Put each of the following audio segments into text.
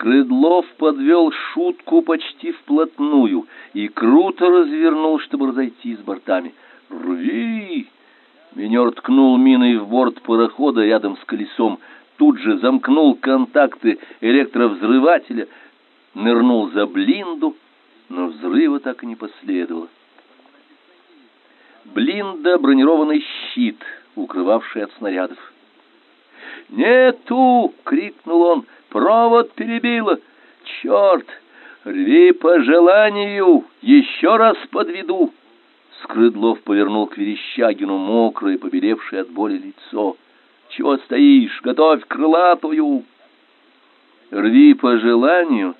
Скрыдлов подвел шутку почти вплотную и круто развернул, чтобы разойтись с бортами. «Рви!» Минер ткнул миной в борт парохода рядом с колесом, тут же замкнул контакты электровзрывателя, нырнул за блинду, но взрыва так и не последовало. Блинда — бронированный щит, укрывавший от снарядов. «Нету!» — крикнул он. «Провод перебило! Черт! Рви по желанию! Еще раз подведу!» Скрыдлов повернул к Верещагину мокрое, побелевшее от боли лицо. «Чего стоишь? Готовь крылатую!» «Рви по желанию!»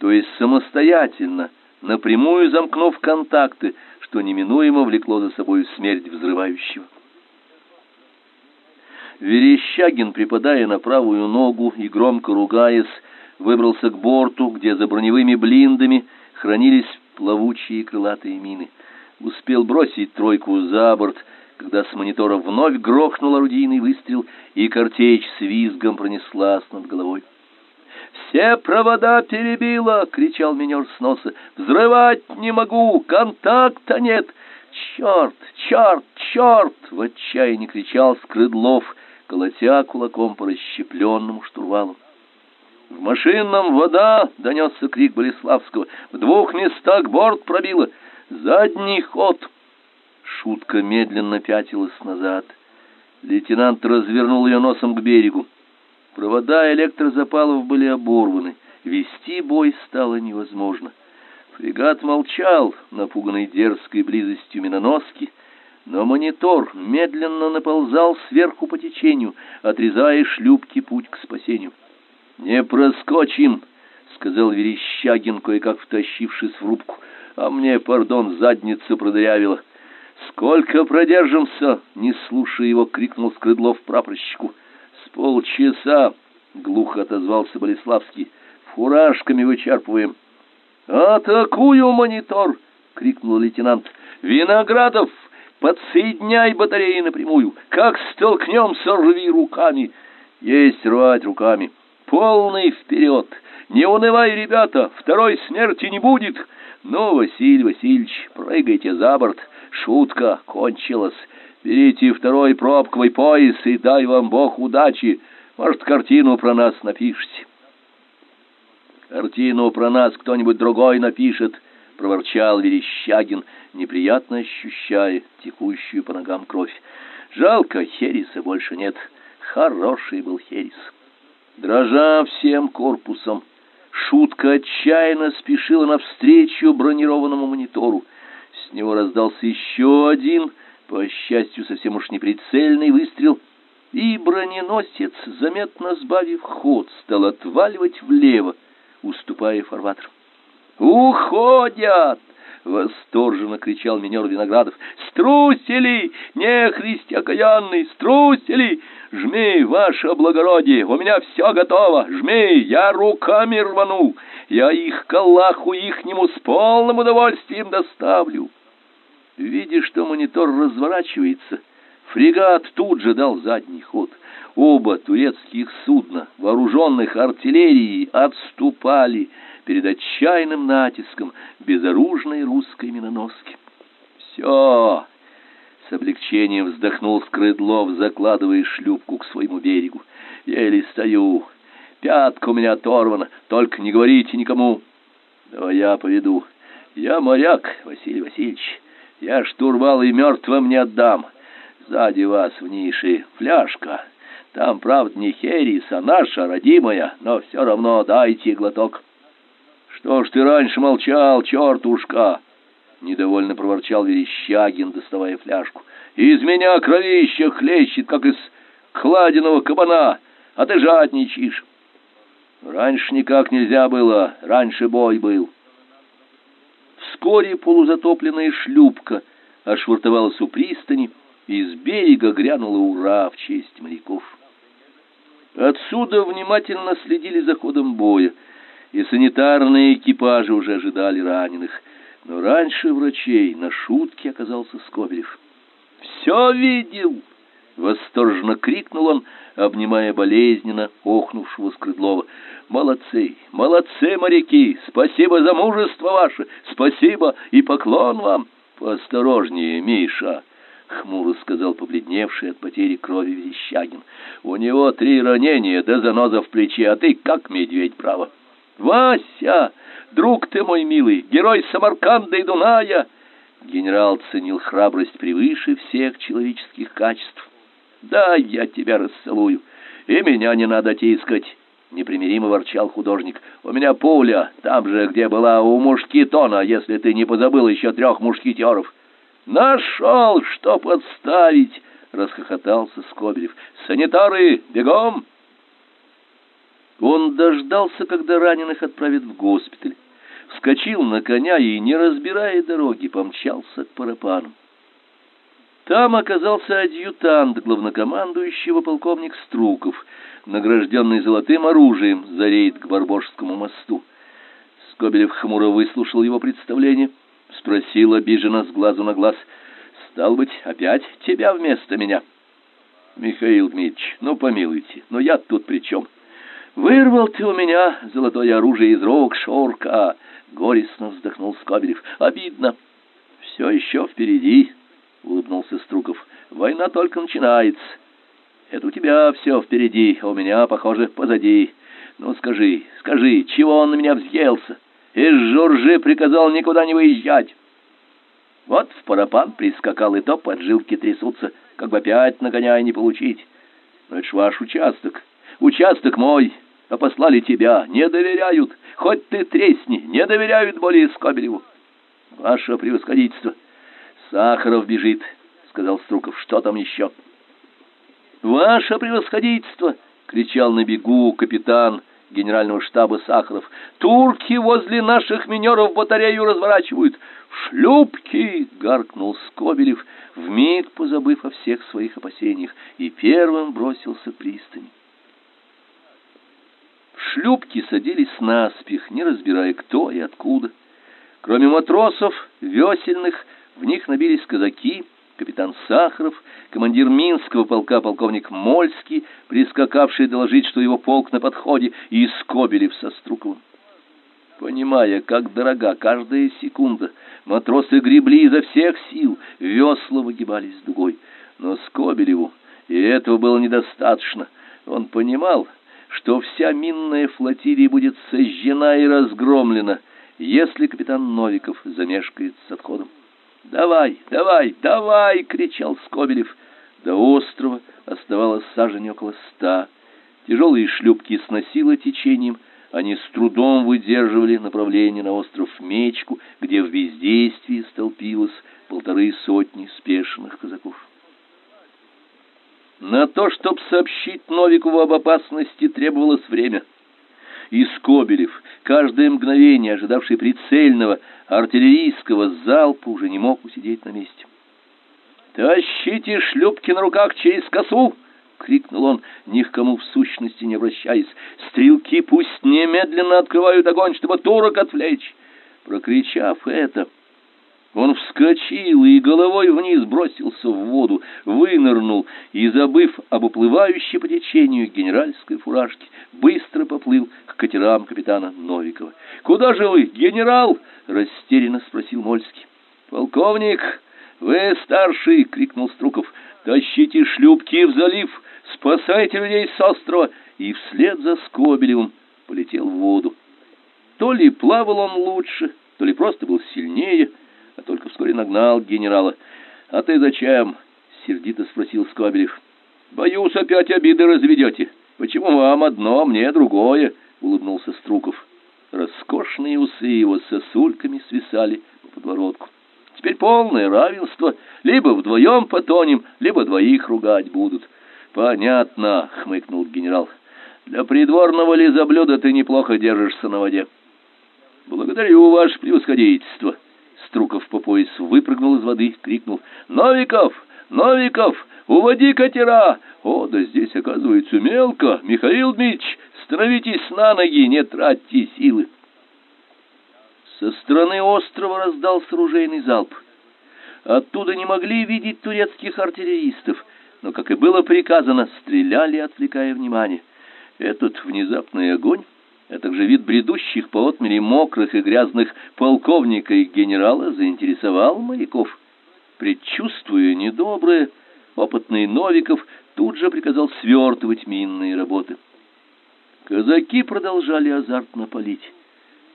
то есть самостоятельно, напрямую замкнув контакты, что неминуемо влекло за собой смерть взрывающего. Верещагин, припадая на правую ногу и громко ругаясь, выбрался к борту, где за броневыми блиндами хранились плавучие крылатые мины. Успел бросить тройку за борт, когда с монитора вновь грохнул орудийный выстрел, и картечь с визгом пронеслась над головой. «Все провода перебило!» — кричал минер с носа. «Взрывать не могу! Контакта нет!» «Черт! Черт! Черт!» — в отчаянии кричал Скрыдлов, колотя кулаком по расщепленному штурвалу. «В машинном вода!» — донесся крик Болеславского. «В двух местах борт пробило! Задний ход!» Шутка медленно пятилась назад. Лейтенант развернул ее носом к берегу. Провода электрозапалов были оборваны. Вести бой стало невозможно. Фрегат молчал, напуганный дерзкой близостью миноноски, но монитор медленно наползал сверху по течению, отрезая шлюпки путь к спасению. «Не проскочим!» — сказал Верещагин, кое-как втащившись в рубку. «А мне, пардон, задницу продырявило». «Сколько продержимся?» — не слушая его, крикнул Скрыдлов прапорщику полчаса, глухо отозвался Болеславский. Фуражками вычерпываем. Атакую монитор, крикнул лейтенант. Виноградов, подсоединяй батареи напрямую. Как столкнемся, рви руками. Есть рвать руками. Полный вперед. Не унывай, ребята, второй смерти не будет. Ну, Василий Васильевич, прыгайте за борт. Шутка кончилась. Берите второй пробковый пояс и дай вам Бог удачи. Может, картину про нас напишите. Картину про нас кто-нибудь другой напишет, проворчал Верещагин, неприятно ощущая текущую по ногам кровь. Жалко, Хереса больше нет. Хороший был Херес. Дрожа всем корпусом, шутка отчаянно спешила навстречу бронированному монитору. С него раздался еще один по счастью, совсем уж неприцельный выстрел, и броненосец, заметно сбавив ход, стал отваливать влево, уступая фарватеру. «Уходят!» — восторженно кричал минер Виноградов. «Струсили! Не христи окаянный! Струсили! Жми, ваше благородие! У меня все готово! Жми! Я руками рвану! Я их к Аллаху ихнему с полным удовольствием доставлю!» Видя, что монитор разворачивается, фрегат тут же дал задний ход. Оба турецких судна, вооруженных артиллерией, отступали перед отчаянным натиском безоружной русской миноноски. «Все!» — с облегчением вздохнул Скрыдлов, закладывая шлюпку к своему берегу. «Еле стою. Пятка у меня оторвана. Только не говорите никому. Давай я поведу. Я моряк, Василий Васильевич». Я штурвал и мертвым не отдам. Сзади вас в нише фляжка. Там, правда, не херес, а наша, родимая, но все равно дайте глоток. Что ж ты раньше молчал, чертушка? Недовольно проворчал Верещагин, доставая фляжку. Из меня кровище хлещет, как из кладеного кабана, а ты жадничаешь. Раньше никак нельзя было, раньше бой был. Вскоре полузатопленная шлюпка ошвартовалась у пристани, и с берега грянула ура в честь моряков. Отсюда внимательно следили за ходом боя, и санитарные экипажи уже ожидали раненых. Но раньше врачей на шутке оказался Скобелев. «Все видел!» — Восторженно крикнул он, обнимая болезненно охнувшего Скрыдлова. «Молодцы, молодцы, моряки! Спасибо за мужество ваше! Спасибо и поклон вам!» «Поосторожнее, Миша!» — хмуро сказал побледневший от потери крови Верещагин. «У него три ранения да заноза в плече, а ты как медведь, право!» «Вася! Друг ты мой милый, герой Самарканда и Дуная!» Генерал ценил храбрость превыше всех человеческих качеств. «Да, я тебя расцелую, и меня не надо тискать!» Непримиримо ворчал художник. «У меня пуля, там же, где была у мушкетона, если ты не позабыл еще трех мушкетеров». «Нашел, что подставить!» — расхохотался Скобелев. «Санитары, бегом!» Он дождался, когда раненых отправят в госпиталь, вскочил на коня и, не разбирая дороги, помчался к парапану. Там оказался адъютант главнокомандующего полковник Струков, награжденный золотым оружием за рейд к Барбожскому мосту. Скобелев хмуро выслушал его представление, спросил обиженно с глазу на глаз, «Стал быть, опять тебя вместо меня?» «Михаил Дмитриевич, ну помилуйте, но я тут при чем?» «Вырвал ты у меня золотое оружие из рук шорка!» — горестно вздохнул Скобелев. «Обидно. Все еще впереди», — улыбнулся Струков. «Война только начинается. Это у тебя все впереди, а у меня, похоже, позади. Ну, скажи, скажи, чего он на меня взъелся? Из Жоржи приказал никуда не выезжать». Вот в парапан прискакал, и то поджилки трясутся, как бы опять нагоняя не получить. Но это ж ваш участок. Участок мой, а послали тебя. Не доверяют. Хоть ты тресни, не доверяют более Скобелеву. Ваше превосходительство. Сахаров бежит, сказал Струков. Что там еще? Ваше превосходительство, кричал на бегу капитан генерального штаба Сахаров. Турки возле наших минеров батарею разворачивают. шлюпки, гаркнул Скобелев, вмиг позабыв о всех своих опасениях, и первым бросился к пристани шлюпки садились наспех, не разбирая кто и откуда. Кроме матросов, весельных, в них набились казаки, капитан Сахаров, командир Минского полка полковник Мольский, прискакавший доложить, что его полк на подходе, и Скобелев со Струковым. Понимая, как дорога каждая секунда, матросы гребли изо всех сил, весла выгибались дугой. Но Скобелеву и этого было недостаточно. Он понимал, что вся минная флотилия будет сожжена и разгромлена, если капитан Новиков замешкает с отходом. «Давай, давай, давай!» — кричал Скобелев. До острова оставалось сажень около ста. Тяжелые шлюпки сносило течением, они с трудом выдерживали направление на остров Мечку, где в бездействии столпилось полторы сотни спешных казаков. На то, чтобы сообщить Новикову об опасности, требовалось время. И Скобелев, каждое мгновение ожидавший прицельного артиллерийского залпа, уже не мог усидеть на месте. «Тащите шлюпки на руках через косу!» — крикнул он, ни к кому в сущности не обращаясь. «Стрелки пусть немедленно открывают огонь, чтобы турок отвлечь!» Прокричав это, он вскочил и головой вниз бросился в воду, вынырнул и, забыв об уплывающей по течению генеральской фуражке, быстро поплыл к катерам капитана Новикова. «Куда же вы, генерал?» — растерянно спросил Мольский. «Полковник, вы старший!» — крикнул Струков. «Тащите шлюпки в залив! Спасайте людей с острова!» И вслед за Скобелевым полетел в воду. То ли плавал он лучше, то ли просто был сильнее — а только вскоре нагнал генерала. «А ты зачем?» — сердито спросил Скобелев. «Боюсь, опять обиды разведете. Почему вам одно, а мне другое?» — улыбнулся Струков. Роскошные усы его сосульками свисали по подбородку. «Теперь полное равенство. Либо вдвоем потонем, либо двоих ругать будут». «Понятно», — хмыкнул генерал. «Для придворного лизоблюда ты неплохо держишься на воде». «Благодарю, ваше превосходительство». Струков по пояс выпрыгнул из воды, крикнул «Новиков! Новиков! Уводи катера!» «О, да здесь, оказывается, мелко! Михаил Дмитрич, становитесь на ноги, не тратьте силы!» Со стороны острова раздался ружейный залп. Оттуда не могли видеть турецких артиллеристов, но, как и было приказано, стреляли, отвлекая внимание. Этот внезапный огонь, а также вид бредущих по отмели мокрых и грязных полковника и генерала заинтересовал моряков. Предчувствуя недоброе, опытный Новиков тут же приказал свертывать минные работы. Казаки продолжали азартно палить.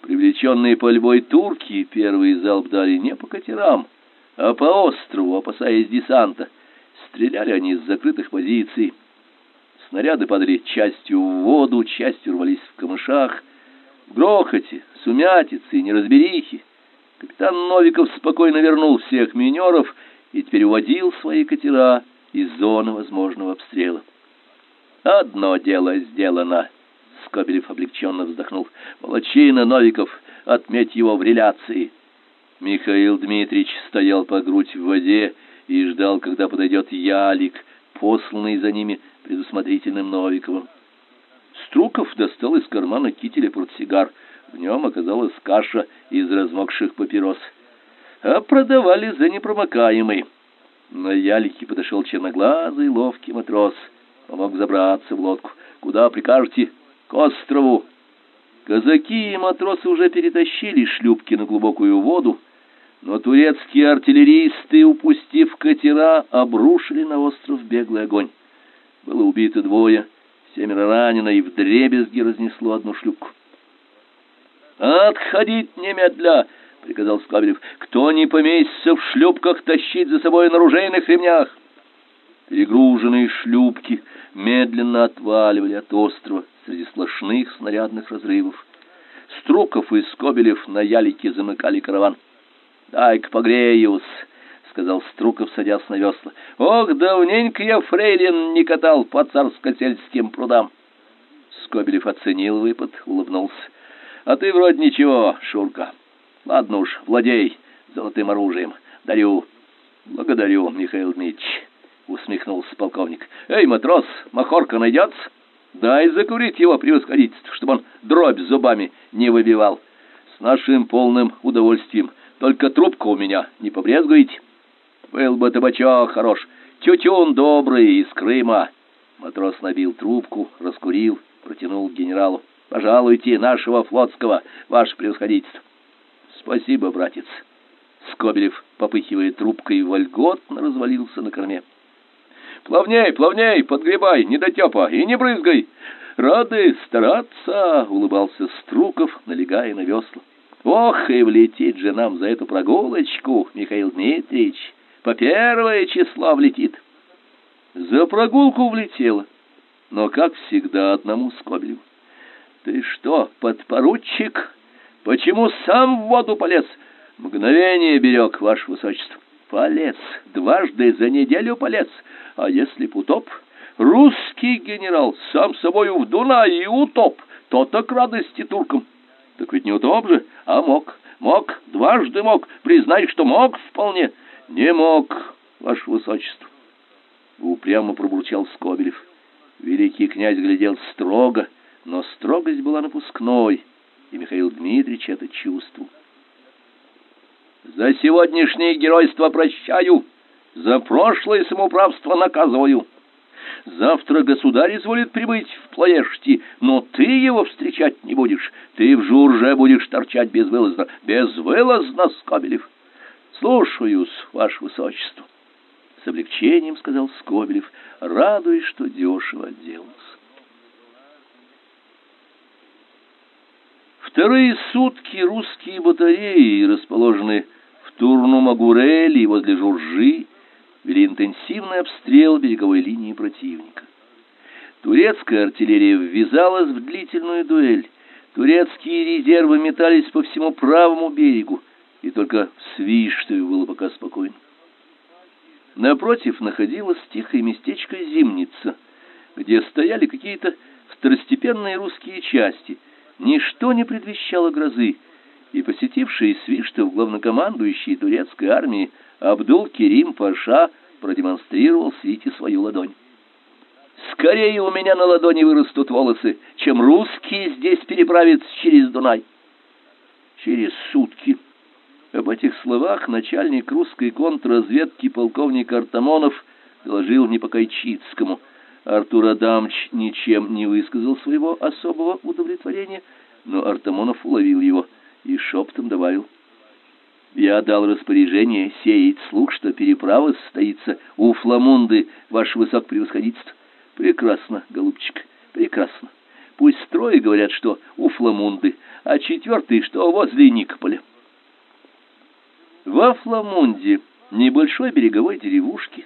Привлеченные пальбой турки первый залп дали не по катерам, а по острову, опасаясь десанта. Стреляли они из закрытых позиций. Снаряды падали частью в воду, частью рвались в камышах. В грохоте, сумятице и неразберихе капитан Новиков спокойно вернул всех минеров и теперь уводил свои катера из зоны возможного обстрела. «Одно дело сделано», — Скобелев облегченно вздохнул. «Молодчина, Новиков, отметь его в реляции». Михаил Дмитриевич стоял по грудь в воде и ждал, когда подойдет ялик, посланный за ними предусмотрительным Новиковым. Струков достал из кармана кителя портсигар. В нем оказалась каша из размокших папирос. А продавали за непромокаемый. На ялике подошел черноглазый ловкий матрос. Помог забраться в лодку. «Куда прикажете?» «К острову». Казаки и матросы уже перетащили шлюпки на глубокую воду, но турецкие артиллеристы, упустив катера, обрушили на остров беглый огонь. Было убито двое, семеро ранено и вдребезги разнесло одну шлюпку. «Отходить немедля!» — приказал Скобелев. «Кто не поместится в шлюпках, тащить за собой на ружейных ремнях!» Перегруженные шлюпки медленно отваливали от острова среди сплошных снарядных разрывов. Струков и Скобелев на ялике замыкали караван. «Дай-ка погреюсь», — сказал Струков, садясь на весла. «Ох, давненько я фрейлин не катал по царско-сельским прудам». Скобелев оценил выпад, улыбнулся. «А ты вроде ничего, Шурка. Ладно уж, владей золотым оружием. Дарю». «Благодарю, Михаил Дмитриевич», — усмехнулся полковник. «Эй, матрос, махорка найдется? Дай закурить его превосходительство, чтобы он дробь зубами не выбивал. С нашим полным удовольствием». Только трубку у меня не побрезгуете? Был бы табачок хорош, тютюн добрый из Крыма. Матрос набил трубку, раскурил, протянул к генералу. Пожалуйте нашего флотского, ваше превосходительство. Спасибо, братец. Скобелев, попыхивая трубкой, вольготно развалился на корме. Плавней, плавней, подгребай, не дотепа, и не брызгай. Рады стараться, улыбался Струков, налегая на весла. Ох, и влетит же нам за эту прогулочку, Михаил Дмитриевич. По первое число влетит. За прогулку влетело, но, как всегда, одному Скобелеву. Ты что, подпоручик? Почему сам в воду полез? Мгновение берег, ваше высочество. Полез, дважды за неделю полез. А если б утоп? Русский генерал сам собою в Дунай и утоп, то так радости туркам. Так ведь не утоп же, а мог. Мог, дважды мог. Признай, что мог вполне. Не мог, ваше высочество. Упрямо пробурчал Скобелев. Великий князь глядел строго, но строгость была напускной, и Михаил Дмитриевич это чувствовал. За сегодняшнее геройство прощаю, за прошлое самоуправство наказываю. Завтра государь изволит прибыть в Плоешти, но ты его встречать не будешь. Ты в Журже будешь торчать безвылазно. Безвылазно, Скобелев. Слушаюсь, ваше высочество. С облегчением сказал Скобелев, радуясь, что дешево отделался. Вторые сутки русские батареи, расположенные в Турну-Магурели возле Журжи, вели интенсивный обстрел береговой линии противника. Турецкая артиллерия ввязалась в длительную дуэль. Турецкие резервы метались по всему правому берегу, и только в Свиштове было пока спокойно. Напротив находилось тихое местечко Зимница, где стояли какие-то второстепенные русские части. Ничто не предвещало грозы, и посетивший Свиштов главнокомандующий турецкой армии Абдул-Керим Паша продемонстрировал Свите свою ладонь. «Скорее у меня на ладони вырастут волосы, чем русские здесь переправятся через Дунай». Через сутки об этих словах начальник русской контрразведки полковник Артамонов доложил Непокайчицкому. Артур Адамович ничем не высказал своего особого удовлетворения, но Артамонов уловил его и шептом добавил. Я дал распоряжение сеять слух, что переправа состоится у Фламунды, ваше высокопревосходительство. Прекрасно, голубчик, прекрасно. Пусть трое говорят, что у Фламунды, а четвертый, что возле Никополя. Во Фламунде, небольшой береговой деревушке,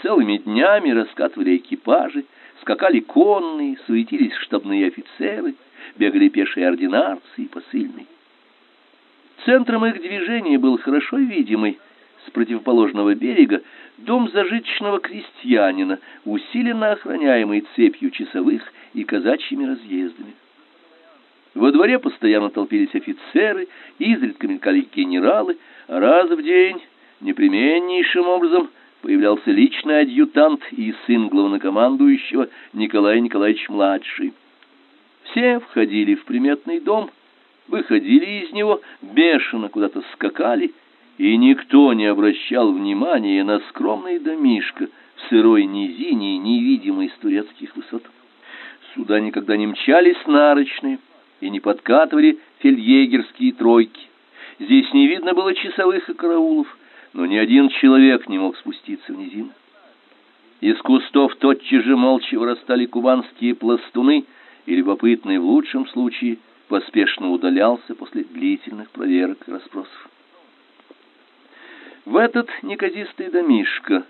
целыми днями раскатывали экипажи, скакали конные, суетились штабные офицеры, бегали пешие ординарцы и посыльные. Центром их движения был хорошо видимый с противоположного берега дом зажиточного крестьянина, усиленно охраняемый цепью часовых и казачьими разъездами. Во дворе постоянно толпились офицеры, изредка мелькали генералы, раз в день непременнейшим образом появлялся личный адъютант и сын главнокомандующего Николай Николаевич-младший. Все входили в приметный дом, выходили из него, бешено куда-то скакали, и никто не обращал внимания на скромный домишко в сырой низине, невидимой с турецких высот. Сюда никогда не мчались нарочные и не подкатывали фельдъегерские тройки. Здесь не видно было часовых и караулов, но ни один человек не мог спуститься в низину. Из кустов тотчас же молча вырастали кубанские пластуны, и любопытные в лучшем случае поспешно удалялся после длительных проверок и расспросов. В этот неказистый домишко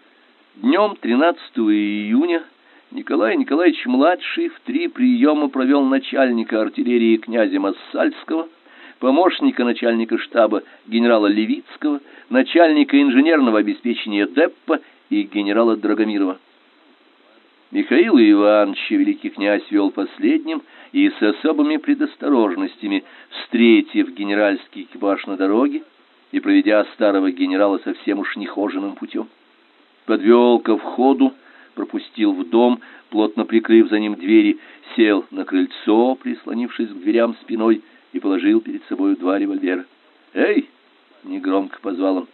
днем 13 июня Николай Николаевич-младший в три приема провел начальника артиллерии князя Массальского, помощника начальника штаба генерала Левицкого, начальника инженерного обеспечения Деппа и генерала Драгомирова. Михаил Иванович великий князь вел последним и с особыми предосторожностями, встретив генеральский экипаж на дороге и проведя старого генерала совсем уж нехоженным путем. Подвел ко входу, пропустил в дом, плотно прикрыв за ним двери, сел на крыльцо, прислонившись к дверям спиной, и положил перед собой два револьвера. «Эй!» — негромко позвал он.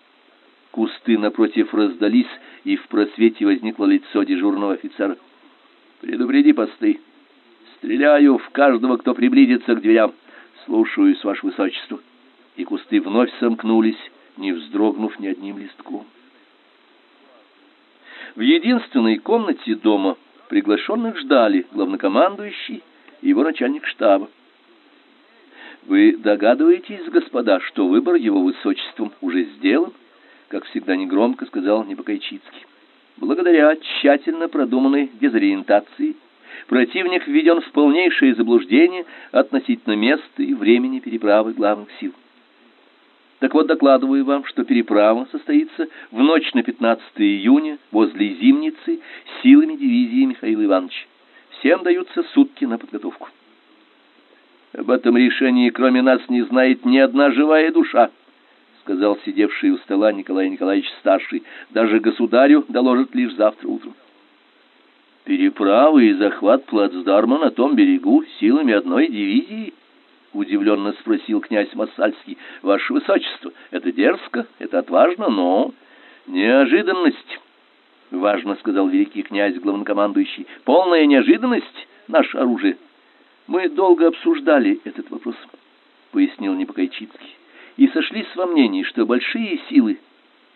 Кусты напротив раздались, и в просвете возникло лицо дежурного офицера. «Предупреди посты. Стреляю в каждого, кто приблизится к дверям. Слушаюсь, ваше высочество». И кусты вновь сомкнулись, не вздрогнув ни одним листком. В единственной комнате дома приглашенных ждали главнокомандующий и его начальник штаба. Вы догадываетесь, господа, что выбор его высочеством уже сделан, как всегда негромко сказал Непокайчицкий. Благодаря тщательно продуманной дезориентации противник введен в полнейшее заблуждение относительно места и времени переправы главных сил. Так вот, докладываю вам, что переправа состоится в ночь на 15 июня возле Зимницы силами дивизии Михаила Ивановича. Всем даются сутки на подготовку. Об этом решении, кроме нас, не знает ни одна живая душа, сказал сидевший у стола Николай Николаевич старший. Даже государю доложат лишь завтра утром. Переправа и захват плацдарма на том берегу силами одной дивизии — удивленно спросил князь Массальский. — Ваше Высочество, это дерзко, это отважно, но... — Неожиданность, — важно сказал великий князь главнокомандующий. — Полная неожиданность — наше оружие. — Мы долго обсуждали этот вопрос, — пояснил Непокайчицкий, — и сошлись во мнении, что большие силы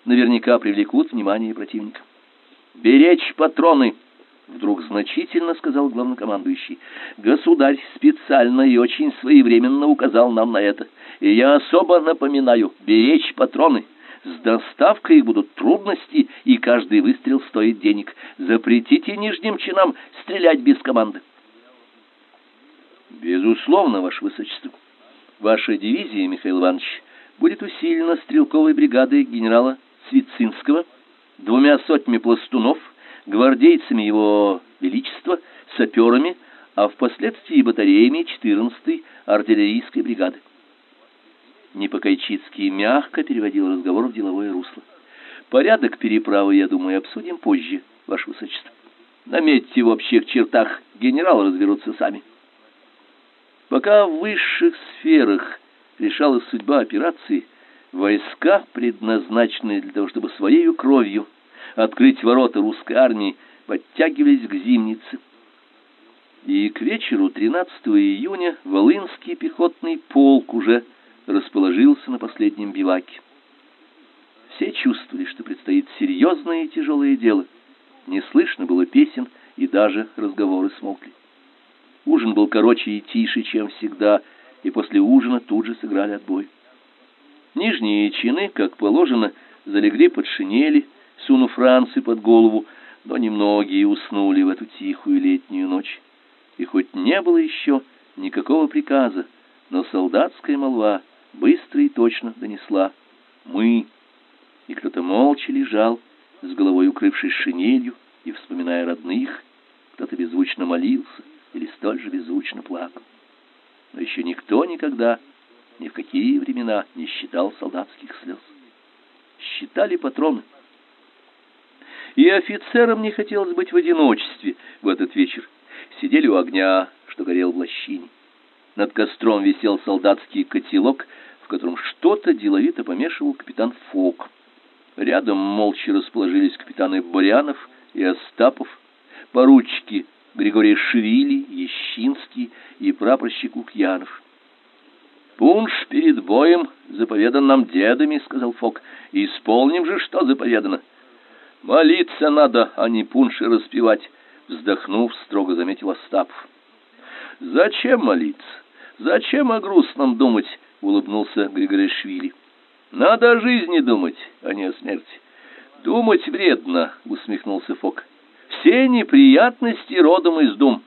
наверняка привлекут внимание противника. — Беречь патроны! — вдруг значительно сказал главнокомандующий. Государь специально и очень своевременно указал нам на это. И я особо напоминаю беречь патроны. С доставкой будут трудности, и каждый выстрел стоит денег. Запретите нижним чинам стрелять без команды. Безусловно, ваше высочество. Ваша дивизия, Михаил Иванович, будет усилена стрелковой бригадой генерала Свицинского, двумя сотнями пластунов гвардейцами его величества, саперами, а впоследствии батареями 14-й артиллерийской бригады. Непокайчицкий мягко переводил разговор в деловое русло. Порядок переправы, я думаю, обсудим позже, ваше высочество. Наметьте в общих чертах, генералы разберутся сами. Пока в высших сферах решалась судьба операции, войска, предназначенные для того, чтобы своей кровью открыть ворота русской армии, подтягивались к Зимнице. И к вечеру 13 июня Волынский пехотный полк уже расположился на последнем биваке. Все чувствовали, что предстоит серьезное и тяжелое дело. Не слышно было песен, и даже разговоры смолкли. Ужин был короче и тише, чем всегда, и после ужина тут же сыграли отбой. Нижние чины, как положено, залегли под шинели, сунув францы под голову, но немногие уснули в эту тихую летнюю ночь. И хоть не было еще никакого приказа, но солдатская молва быстро и точно донесла «Мы». И кто-то молча лежал, с головой укрывшись шинелью и вспоминая родных, кто-то беззвучно молился или столь же беззвучно плакал. Но еще никто никогда, ни в какие времена не считал солдатских слез. Считали патроны. И офицерам не хотелось быть в одиночестве в этот вечер. Сидели у огня, что горел в лощине. Над костром висел солдатский котелок, в котором что-то деловито помешивал капитан Фок. Рядом молча расположились капитаны Борянов и Остапов, поручики Григорий Швили, Ещинский и прапорщик Укьянов. «Пунш перед боем заповедан нам дедами», — сказал Фок. «Исполним же, что заповедано». «Молиться надо, а не пунши распевать», — вздохнув, строго заметил Остапов. «Зачем молиться? Зачем о грустном думать?» — улыбнулся Григорий Швили. «Надо о жизни думать, а не о смерти». «Думать вредно», — усмехнулся Фок. «Все неприятности родом из дум».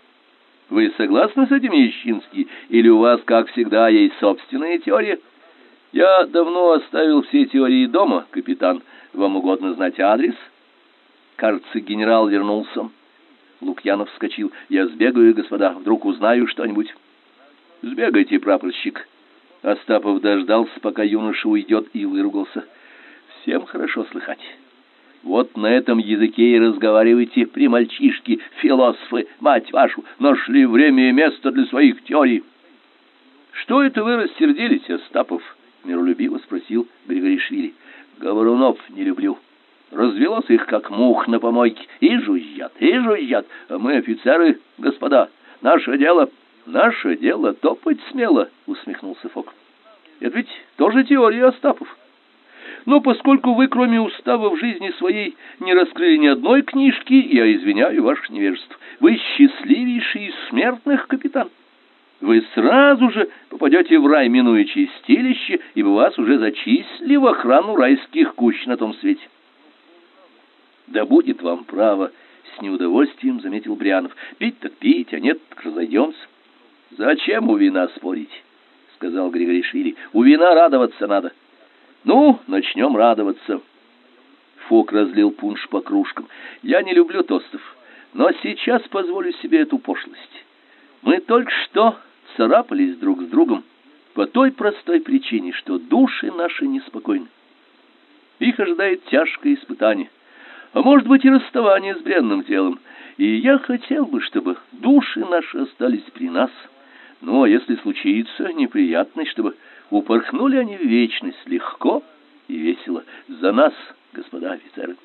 Вы согласны с этим, Ещинский, или у вас, как всегда, есть собственная теория? Я давно оставил все теории дома, капитан. Вам угодно знать адрес? Кажется, генерал вернулся. Лукьянов вскочил. Я сбегаю, господа, вдруг узнаю что-нибудь. Сбегайте, прапорщик. Остапов дождался, пока юноша уйдет, и выругался. Всем хорошо слыхать. Вот на этом языке и разговаривайте при мальчишке, философы, мать вашу, нашли время и место для своих теорий. Что это вы рассердились, Остапов? миролюбиво спросил Григоришвили. Говорунов не люблю. Развелось их как мух на помойке, и жужжат, и жужжат. А мы офицеры, господа, наше дело, наше дело топать смело, усмехнулся Фок. Это ведь тоже теория Остапов. Но поскольку вы, кроме устава в жизни своей, не раскрыли ни одной книжки, я извиняю ваше невежество. Вы счастливейший из смертных, капитан. Вы сразу же попадете в рай, минуя чистилище, ибо вас уже зачислили в охрану райских кущ на том свете. Да будет вам право, с неудовольствием заметил Брянов. Пить так пить, а нет, так разойдемся. Зачем у вина спорить? сказал Григорий Швили. У вина радоваться надо. Ну, начнем радоваться. Фок разлил пунш по кружкам. Я не люблю тостов, но сейчас позволю себе эту пошлость. Мы только что царапались друг с другом по той простой причине, что души наши неспокойны. Их ожидает тяжкое испытание, а может быть и расставание с бренным телом. И я хотел бы, чтобы души наши остались при нас. А если случится неприятность, чтобы упорхнули они в вечность легко и весело. За нас, господа офицеры.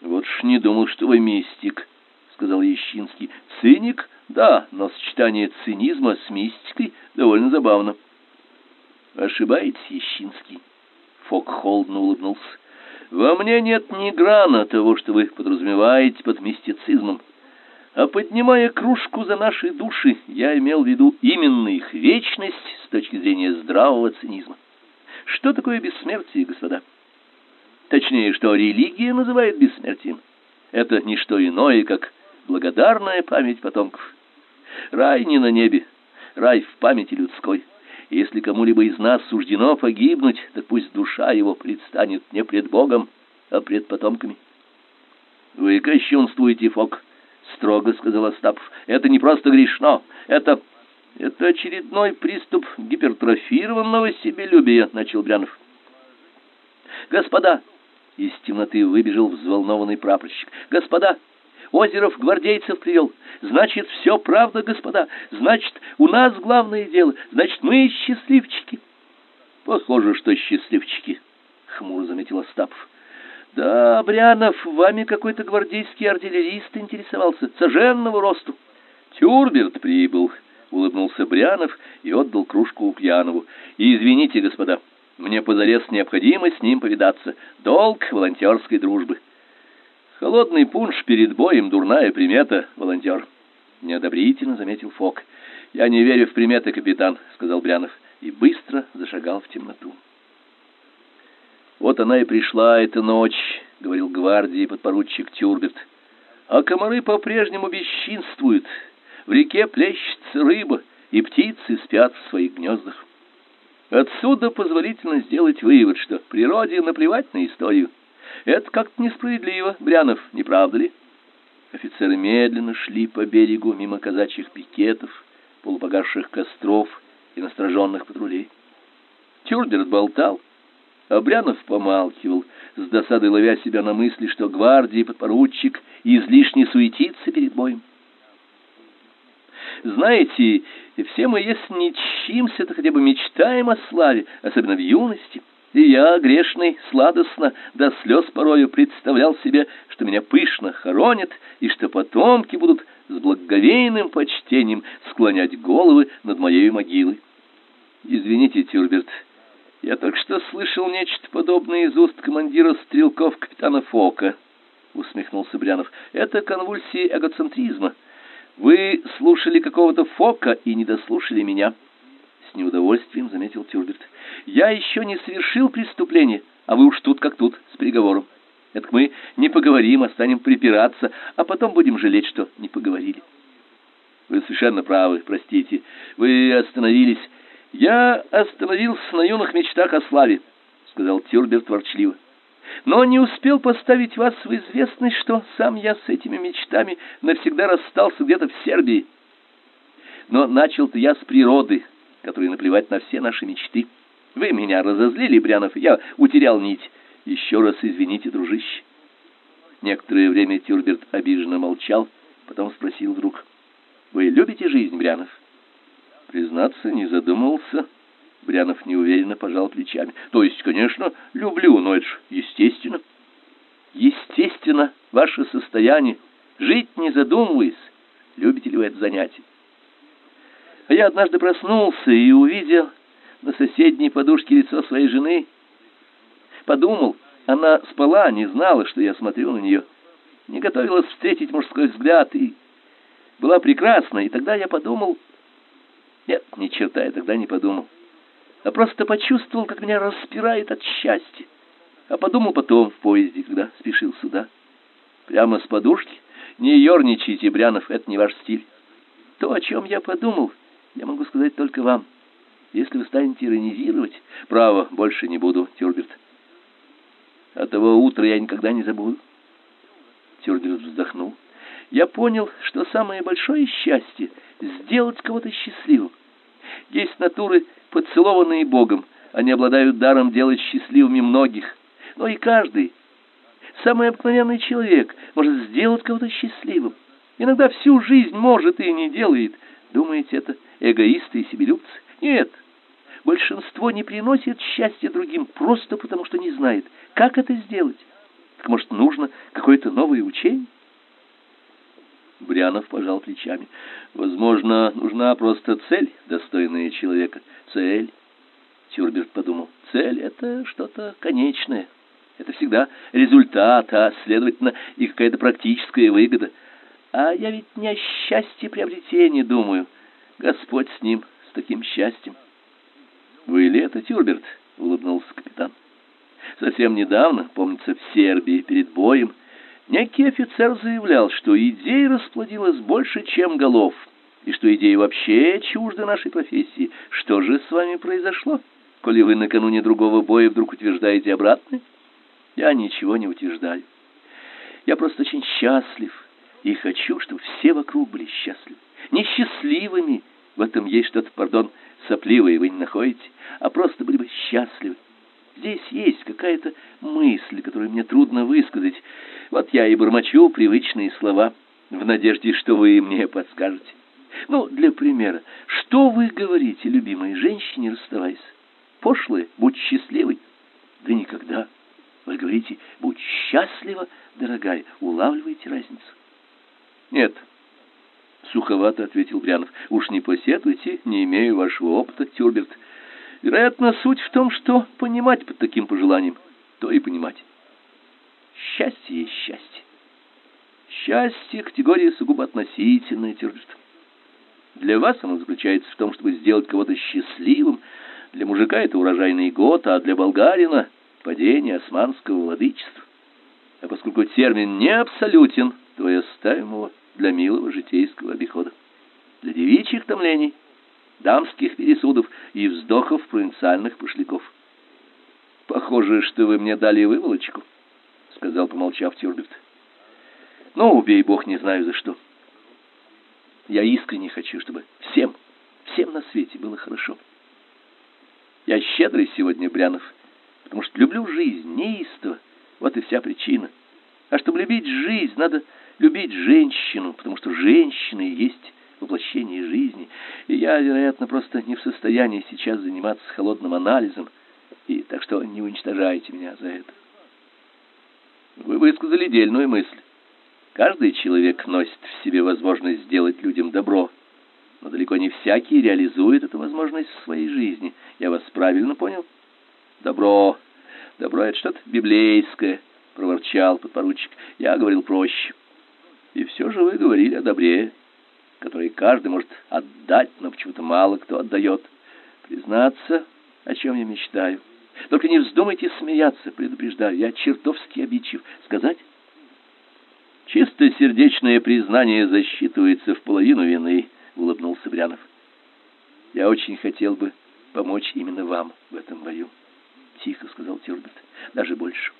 Вот ж не думал, что вы мистик, сказал Ещинский. Циник? Да, но сочетание цинизма с мистикой довольно забавно. Ошибаетесь, Ещинский. Фок холодно улыбнулся. Во мне нет ни грана того, что вы подразумеваете под мистицизмом. А поднимая кружку за наши души, я имел в виду именно их вечность с точки зрения здравого цинизма. Что такое бессмертие, господа? Точнее, что религия называет бессмертием. Это не что иное, как благодарная память потомков. Рай не на небе, рай в памяти людской. Если кому-либо из нас суждено погибнуть, так пусть душа его предстанет не пред Богом, а пред потомками. Вы кощунствуете, Фок строго сказал Остапов. Это не просто грешно, это это очередной приступ гипертрофированного себелюбия, начал Брянов. Господа, из темноты выбежал взволнованный прапорщик. Господа, Озеров гвардейцев привел. Значит, все правда, господа. Значит, у нас главное дело. Значит, мы счастливчики. Похоже, что счастливчики, хмуро заметил Остапов. Да, Брянов, вами какой-то гвардейский артиллерист интересовался, соженного росту. Тюрберт прибыл, улыбнулся Брянов и отдал кружку Укьянову. И извините, господа, мне позарез необходимо с ним повидаться. Долг волонтерской дружбы. Холодный пунш перед боем дурная примета, волонтер. Неодобрительно заметил Фок. Я не верю в приметы, капитан, сказал Брянов и быстро зашагал в темноту. Вот она и пришла эта ночь, говорил гвардии подпоручик Тюрберт. А комары по-прежнему бесчинствуют. В реке плещется рыба, и птицы спят в своих гнездах. Отсюда позволительно сделать вывод, что природе наплевать на историю. Это как-то несправедливо, Брянов, не правда ли? Офицеры медленно шли по берегу мимо казачьих пикетов, полупогасших костров и настороженных патрулей. Тюрберт болтал, а Брянов помалкивал, с досадой ловя себя на мысли, что гвардии подпоручик излишне суетится перед боем. Знаете, все мы, если не чимся, то хотя бы мечтаем о славе, особенно в юности. И я, грешный, сладостно, до слез порою представлял себе, что меня пышно хоронят, и что потомки будут с благоговейным почтением склонять головы над моей могилой. Извините, Тюрберт, я только что слышал нечто подобное из уст командира стрелков капитана Фока, усмехнулся Брянов. Это конвульсии эгоцентризма. Вы слушали какого-то Фока и не дослушали меня. С неудовольствием заметил Тюрберт. Я еще не совершил преступление, а вы уж тут как тут, с приговором. Это мы не поговорим, а станем припираться, а потом будем жалеть, что не поговорили. Вы совершенно правы, простите. Вы остановились я остановился на юных мечтах о славе, сказал Тюрберт ворчливо. Но не успел поставить вас в известность, что сам я с этими мечтами навсегда расстался где-то в Сербии. Но начал-то я с природы, которой наплевать на все наши мечты. Вы меня разозлили, Брянов, я утерял нить. Еще раз извините, дружище. Некоторое время Тюрберт обиженно молчал, потом спросил вдруг: "Вы любите жизнь, Брянов?" Признаться, не задумывался. Брянов неуверенно пожал плечами. То есть, конечно, люблю, но это ж естественно. Естественно, ваше состояние жить не задумываясь. Любите ли вы это занятие? А я однажды проснулся и увидел на соседней подушке лицо своей жены. Подумал, она спала, не знала, что я смотрю на нее. Не готовилась встретить мужской взгляд и была прекрасна, и тогда я подумал, нет, ни черта я тогда не подумал. А просто почувствовал, как меня распирает от счастья. А подумал потом в поезде, когда спешил сюда. Прямо с подушки. Не ерничайте, Брянов, это не ваш стиль. То, о чем я подумал, я могу сказать только вам. Если вы станете иронизировать, право, больше не буду, Тюрберт. А того утра я никогда не забуду. Тюрберт вздохнул. Я понял, что самое большое счастье — сделать кого-то счастливым. Есть натуры, поцелованные Богом, они обладают даром делать счастливыми многих. Но и каждый, самый обыкновенный человек, может сделать кого-то счастливым. Иногда всю жизнь может и не делает. Думаете, это эгоисты и себелюбцы? Нет. Большинство не приносит счастья другим просто потому, что не знает, как это сделать. Так может, нужно какое-то новое учение? Брянов пожал плечами. Возможно, нужна просто цель, достойная человека. Цель. Тюрберт подумал. Цель это что-то конечное. Это всегда результат, а следовательно и какая-то практическая выгода. А я ведь не о счастье приобретения думаю. Господь с ним, с таким счастьем. Вы ли это, Тюрберт? улыбнулся капитан. Совсем недавно, помнится, в Сербии перед боем Некий офицер заявлял, что идей расплодилось больше, чем голов, и что идеи вообще чужды нашей профессии. Что же с вами произошло, коли вы накануне другого боя вдруг утверждаете обратное? Я ничего не утверждаю. Я просто очень счастлив и хочу, чтобы все вокруг были счастливы. Несчастливыми, в этом есть что-то, пардон, сопливое вы не находите, а просто были бы счастливы. Здесь есть какая-то мысль, которую мне трудно высказать. Вот я и бормочу привычные слова в надежде, что вы мне подскажете. Ну, для примера, что вы говорите любимой женщине, расставаясь? Пошлые, будь счастливой. Да никогда. Вы говорите, будь счастлива, дорогая, улавливаете разницу. Нет, суховато ответил Брянов. Уж не посетуйте, не имею вашего опыта, Тюрберт. Вероятно, суть в том, что понимать под таким пожеланием, то и понимать. Счастье есть счастье. Счастье — категория сугубо относительная, Тюрберт. Для вас оно заключается в том, чтобы сделать кого-то счастливым. Для мужика это урожайный год, а для болгарина — падение османского владычества. А поскольку термин не абсолютен, то и оставим его для милого житейского обихода. Для девичьих томлений, дамских пересудов и вздохов провинциальных пошляков. «Похоже, что вы мне дали выволочку», — сказал, помолчав Тюрберт. «Ну, убей бог, не знаю за что». Я искренне хочу, чтобы всем, всем на свете было хорошо. Я щедрый сегодня, Брянов, потому что люблю жизнь, неистово. Вот и вся причина. А чтобы любить жизнь, надо любить женщину, потому что женщина и есть воплощение жизни. И я, вероятно, просто не в состоянии сейчас заниматься холодным анализом, и так что не уничтожайте меня за это. Вы высказали дельную мысль. Каждый человек носит в себе возможность сделать людям добро, но далеко не всякий реализует эту возможность в своей жизни. Я вас правильно понял? Добро. Добро — это что-то библейское, — проворчал подпоручик. Я говорил проще. И все же вы говорили о добре, которое каждый может отдать, но почему-то мало кто отдает. Признаться, о чем я мечтаю. Только не вздумайте смеяться, предупреждаю. Я чертовски обидчив. Сказать? Чистосердечное признание засчитывается в половину вины, улыбнулся Брянов. Я очень хотел бы помочь именно вам в этом бою, тихо сказал Тюрберт. Даже больше.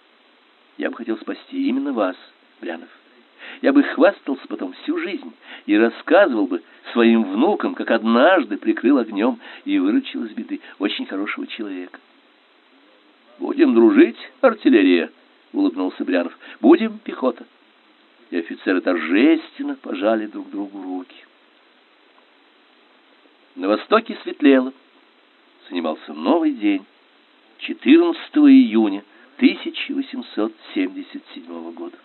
Я бы хотел спасти именно вас, Брянов. Я бы хвастался потом всю жизнь и рассказывал бы своим внукам, как однажды прикрыл огнем и выручил из беды очень хорошего человека. Будем дружить, артиллерия, улыбнулся Брянов. Будем пехота и офицеры торжественно пожали друг другу руки. На востоке светлело. Занимался новый день, 14 июня 1877 года.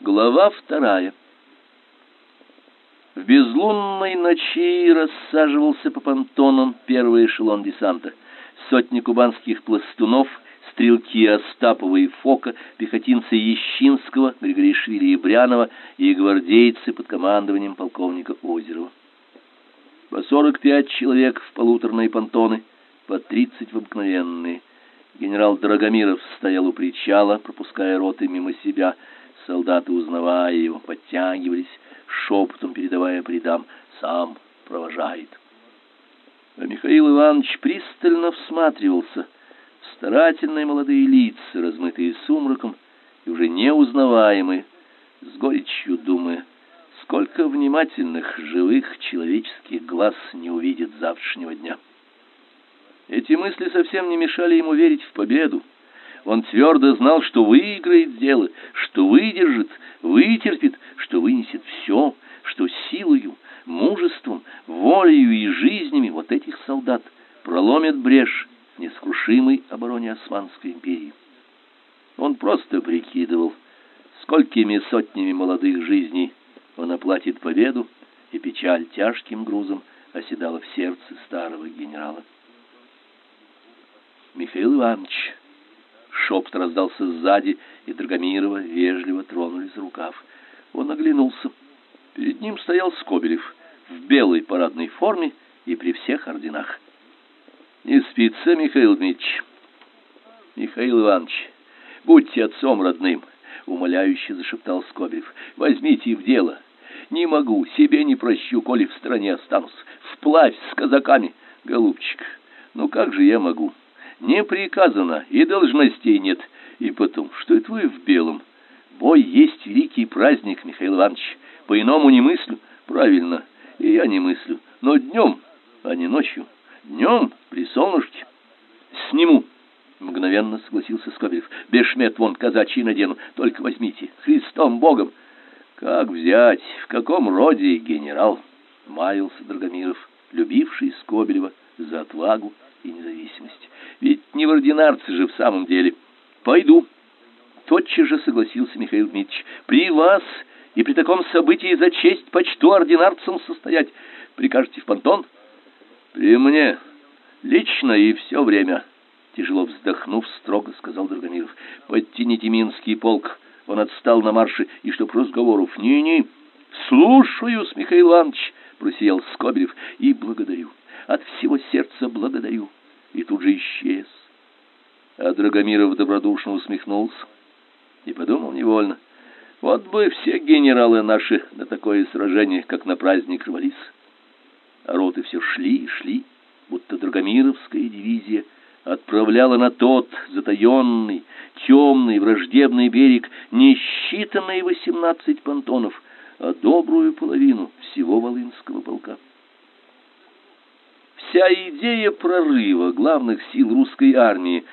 Глава вторая. В безлунной ночи рассаживался по понтонам первый эшелон десанта. Сотни кубанских пластунов — стрелки Остапова и Фока, пехотинцы Ещинского, Григоришвили и Брянова и гвардейцы под командованием полковника Озерова. По сорок пять человек в полуторные понтоны, по тридцать в обыкновенные. Генерал Драгомиров стоял у причала, пропуская роты мимо себя. Солдаты, узнавая его, подтягивались, шепотом передавая придам «сам провожает». А Михаил Иванович пристально всматривался — старательные молодые лица, размытые сумраком и уже неузнаваемые, с горечью думая, сколько внимательных, живых человеческих глаз не увидит завтрашнего дня. Эти мысли совсем не мешали ему верить в победу. Он твердо знал, что выиграет дело, что выдержит, вытерпит, что вынесет все, что силою, мужеством, волею и жизнями вот этих солдат проломит брешь нескрушимой обороне Османской империи. Он просто прикидывал, сколькими сотнями молодых жизней он оплатит победу, и печаль тяжким грузом оседала в сердце старого генерала. Михаил Иванович шепот раздался сзади, и Драгомирова вежливо тронули за рукав. Он оглянулся. Перед ним стоял Скобелев в белой парадной форме и при всех орденах. Не спится, Михаил Дмитриевич. Михаил Иванович, будьте отцом родным, умоляюще зашептал Скобелев. Возьмите в дело. Не могу, себе не прощу, коли в стране останусь. Вплавь с казаками, голубчик. Ну как же я могу? Не приказано, и должностей нет. И потом, что это вы в белом? Бой есть великий праздник, Михаил Иванович. По-иному не мыслю. Правильно, и я не мыслю. Но днем, а не ночью. Днем при солнышке сниму. Мгновенно согласился Скобелев. Бешмет вон казачий надену, только возьмите. Христом Богом. Как взять? В каком роде генерал? Маялся Драгомиров, любивший Скобелева за отвагу и независимость. Ведь не в ординарце же в самом деле. Пойду. Тотчас же согласился Михаил Дмитриевич. При вас и при таком событии за честь почту ординарцем состоять. Прикажете в понтон? При мне. Лично и все время. Тяжело вздохнув, строго сказал Драгомиров. Подтяните Минский полк. Он отстал на марше, и чтоб разговоров ни-ни. Слушаюсь, Михаил Иванович, просиял Скобелев, и благодарю. От всего сердца благодарю. И тут же исчез. А Драгомиров добродушно усмехнулся и подумал невольно. Вот бы все генералы наши на такое сражение, как на праздник рвались. А роты все шли и шли, будто Драгомировская дивизия отправляла на тот затаенный, темный, враждебный берег не считанные восемнадцать понтонов, а добрую половину всего Волынского полка. Вся идея прорыва главных сил русской армии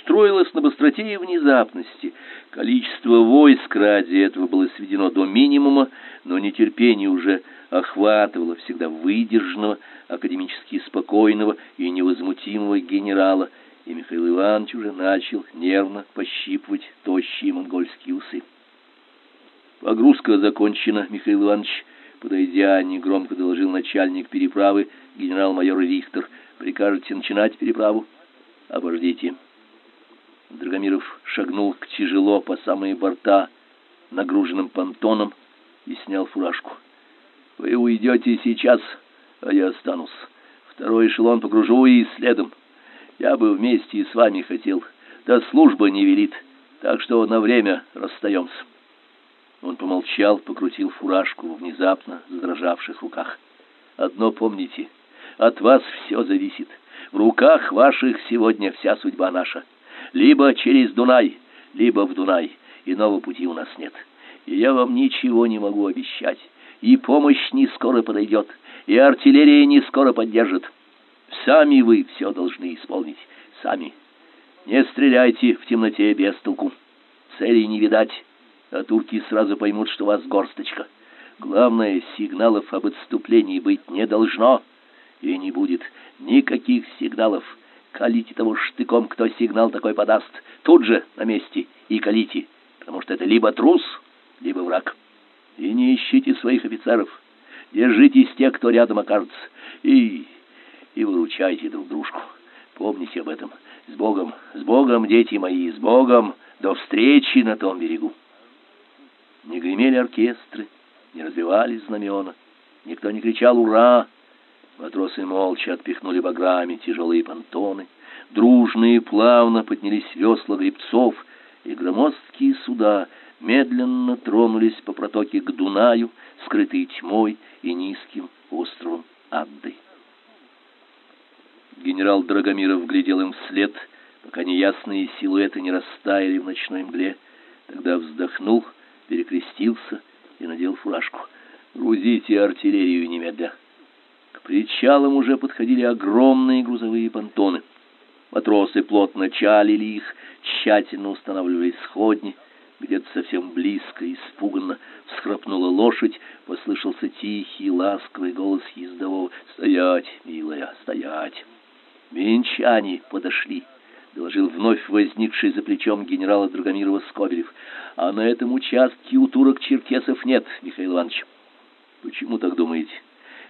строилась на быстроте и внезапности. Количество войск ради этого было сведено до минимума, но нетерпение уже охватывало всегда выдержанного, академически спокойного и невозмутимого генерала, и Михаил Иванович уже начал нервно пощипывать тощие монгольские усы. Погрузка закончена, Михаил Иванович, подойдя, негромко доложил начальник переправы генерал-майор Рихтер. Прикажете начинать переправу? Обождите. Драгомиров шагнул к тяжело по самые борта нагруженным понтоном и снял фуражку. Вы уйдете сейчас, а я останусь. Второй эшелон погружу и следом. Я бы вместе с вами хотел, да служба не велит, так что на время расстаемся. Он помолчал, покрутил фуражку в внезапно задрожавших руках. Одно помните, от вас все зависит. В руках ваших сегодня вся судьба наша. Либо через Дунай, либо в Дунай. Иного пути у нас нет. И я вам ничего не могу обещать. И помощь не скоро подойдет, и артиллерия не скоро поддержит. Сами вы все должны исполнить, сами. Не стреляйте в темноте без толку. Цели не видать, а турки сразу поймут, что вас горсточка. Главное, сигналов об отступлении быть не должно, и не будет никаких сигналов. Колите того штыком, кто сигнал такой подаст, тут же на месте и колите, потому что это либо трус, либо враг. И не ищите своих офицеров, держитесь тех, кто рядом окажется, и и выручайте друг дружку. Помните об этом. С Богом, с Богом, дети мои, с Богом. До встречи на том берегу. Не гремели оркестры, не развивались знамена, никто не кричал «Ура!». Матросы молча отпихнули баграми тяжелые понтоны, дружные плавно поднялись весла гребцов, и громоздкие суда медленно тронулись по протоке к Дунаю, скрытые тьмой и низким островом Адды. Генерал Драгомиров глядел им вслед, пока неясные силуэты не растаяли в ночной мгле, тогда вздохнул перекрестился и надел фуражку. «Грузите артиллерию немедля». К причалам уже подходили огромные грузовые понтоны. Матросы плотно чалили их, тщательно устанавливая сходни. Где-то совсем близко, испуганно всхрапнула лошадь, послышался тихий, ласковый голос ездового. «Стоять, милая, стоять!» Минчане подошли доложил вновь возникший за плечом генерала Драгомирова Скобелев. А на этом участке у турок черкесов нет, Михаил Иванович. Почему так думаете?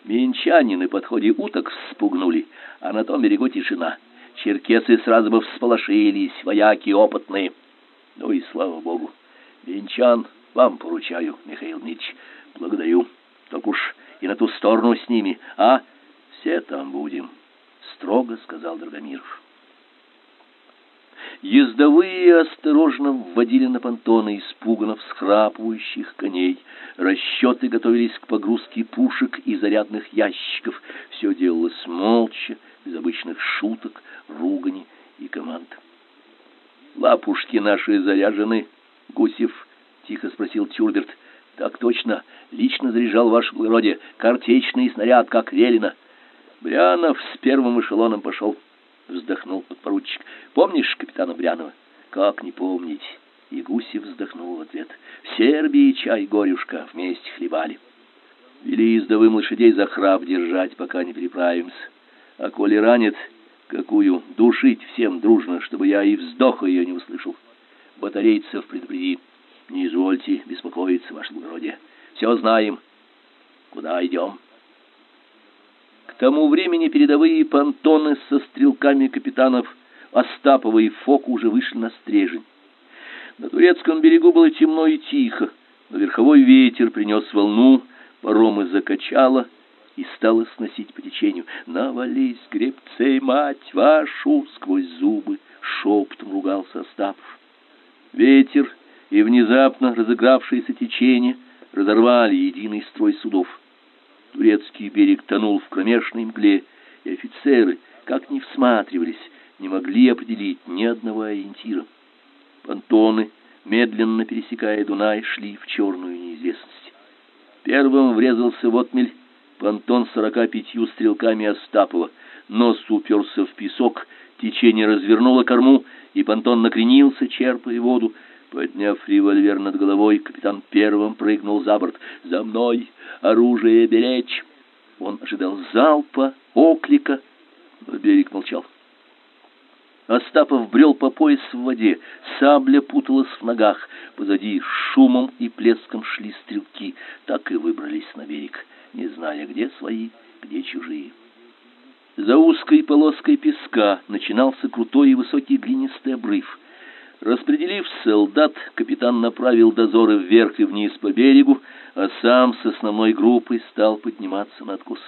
Минчане на подходе уток спугнули, а на том берегу тишина. Черкесы сразу бы всполошились, вояки опытные. Ну и слава богу. Минчан вам поручаю, Михаил Дмитриевич. Благодарю. Так уж и на ту сторону с ними, а? Все там будем, строго сказал Драгомиров. Ездовые осторожно вводили на понтоны испуганно всхрапывающих коней. Расчеты готовились к погрузке пушек и зарядных ящиков. Все делалось молча, без обычных шуток, ругани и команд. «Лапушки наши заряжены, Гусев?» — тихо спросил Тюрберт. «Так точно. Лично заряжал ваш благородие. Картечный снаряд, как велено». Брянов с первым эшелоном пошел вздохнул подпоручик. Помнишь капитана Брянова? Как не помнить? И Гусев вздохнул в ответ. В Сербии чай горюшка вместе хлебали. Вели ездовым лошадей за храп держать, пока не переправимся. А коли ранит, Какую? Душить всем дружно, чтобы я и вздоха ее не услышал. Батарейцев предупреди. Не извольте беспокоиться, ваше благородие. Все знаем. Куда идем?» Тому времени передовые понтоны со стрелками капитанов Остапова и Фоку уже вышли на стрежень. На турецком берегу было темно и тихо, но верховой ветер принес волну, паромы закачало и стало сносить по течению. «Навались, гребцы, мать вашу!» — сквозь зубы шепотом ругался Остапов. Ветер и внезапно разыгравшееся течение разорвали единый строй судов. Турецкий берег тонул в кромешной мгле, и офицеры, как ни всматривались, не могли определить ни одного ориентира. Понтоны, медленно пересекая Дунай, шли в черную неизвестность. Первым врезался в отмель понтон сорока пятью стрелками Остапова. Нос уперся в песок, течение развернуло корму, и понтон накренился, черпая воду. Подняв револьвер над головой, капитан первым прыгнул за борт. «За мной! Оружие беречь!» Он ожидал залпа, оклика, но берег молчал. Остапов брел по пояс в воде, сабля путалась в ногах, позади шумом и плеском шли стрелки, так и выбрались на берег, не зная, где свои, где чужие. За узкой полоской песка начинался крутой и высокий глинистый обрыв. Распределив солдат, капитан направил дозоры вверх и вниз по берегу, а сам с основной группой стал подниматься на откос.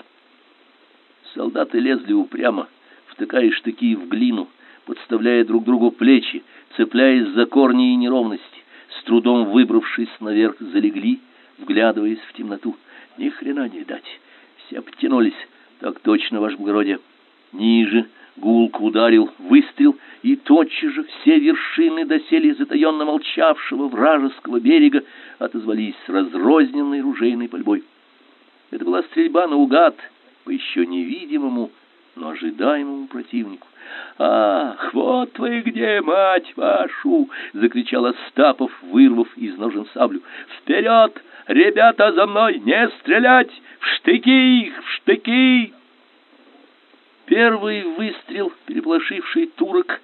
Солдаты лезли упрямо, втыкая штыки в глину, подставляя друг другу плечи, цепляясь за корни и неровности, с трудом выбравшись наверх, залегли, вглядываясь в темноту. Ни хрена не дать. Все потянулись. Так точно, ваше благородие. Ниже гулко ударил выстрел, и тотчас же все вершины доселе затаенно молчавшего вражеского берега отозвались разрозненной ружейной пальбой. Это была стрельба наугад по еще невидимому, но ожидаемому противнику. «Ах, вот вы где, мать вашу!» — закричал Остапов, вырвав из ножен саблю. «Вперед! Ребята, за мной! Не стрелять! В штыки их! В штыки!» Первый выстрел, переплошивший турок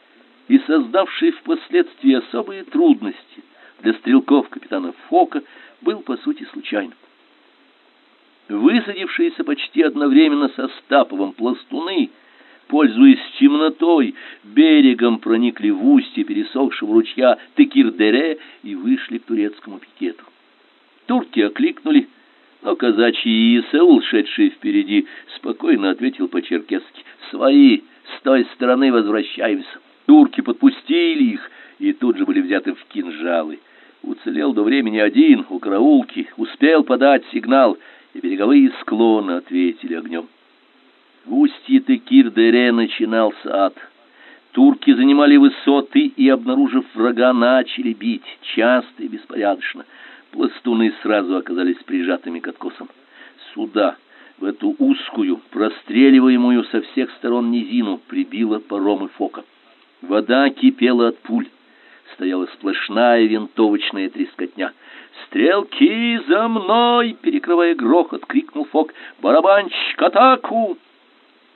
и создавший впоследствии особые трудности для стрелков капитана Фока, был по сути случайным. Высадившиеся почти одновременно со Стаповым пластуны, пользуясь темнотой, берегом проникли в устье пересохшего ручья Текирдере и вышли к турецкому пикету. Турки окликнули, но казачий Исаул, шедший впереди, спокойно ответил по-черкесски «Свои, с той стороны возвращаемся». Турки подпустили их и тут же были взяты в кинжалы. Уцелел до времени один у караулки, успел подать сигнал — и береговые склоны ответили огнем. В устье Текир-Дере начинался ад. Турки занимали высоты и, обнаружив врага, начали бить, часто и беспорядочно. Пластуны сразу оказались прижатыми к откосам. Сюда, в эту узкую, простреливаемую со всех сторон низину, прибило паромы фока. Вода кипела от пуль. Стояла сплошная винтовочная трескотня — «Стрелки за мной!» — перекрывая грохот, крикнул Фок. «Барабанщик, атаку!»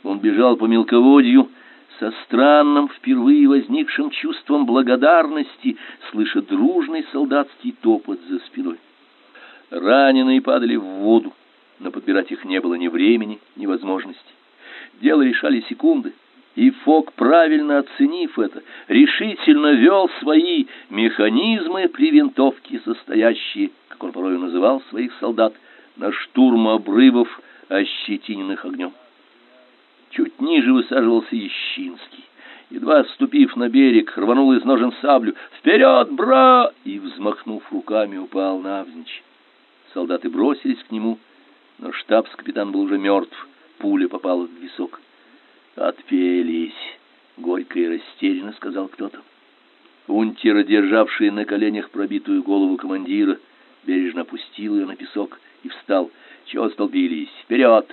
Он бежал по мелководью со странным, впервые возникшим чувством благодарности, слыша дружный солдатский топот за спиной. Раненые падали в воду, но подбирать их не было ни времени, ни возможности. Дело решали секунды. И Фок, правильно оценив это, решительно вел свои механизмы при винтовке, состоящие, как он порой называл своих солдат, на штурм обрывов, ощетиненных огнем. Чуть ниже высаживался Ещинский. Едва ступив на берег, рванул из ножен саблю. «Вперед, бра!» и, взмахнув руками, упал навзничь. Солдаты бросились к нему, но штабс-капитан был уже мертв. Пуля попала в висок. Отпелись, горько и растерянно сказал кто-то. Унтер, державший на коленях пробитую голову командира, бережно опустил ее на песок и встал. Чего столбились? Вперед!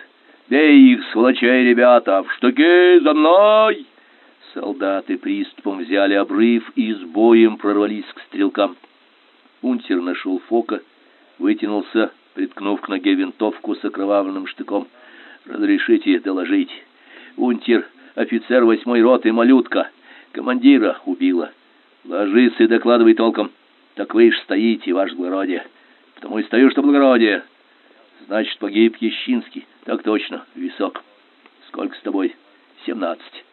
Бей их, сволочей, ребята! В штыки за мной! Солдаты приступом взяли обрыв и с боем прорвались к стрелкам. Унтер нашел Фока, вытянулся, приткнув к ноге винтовку с окровавленным штыком. «Разрешите доложить?» Унтер офицер восьмой роты малютка. Командира убила. Ложись и докладывай толком. Так вы ж стоите, ваше благородие. Потому и стою, что благородие. Значит, погиб Ещинский. Так точно, висок. Сколько с тобой? Семнадцать.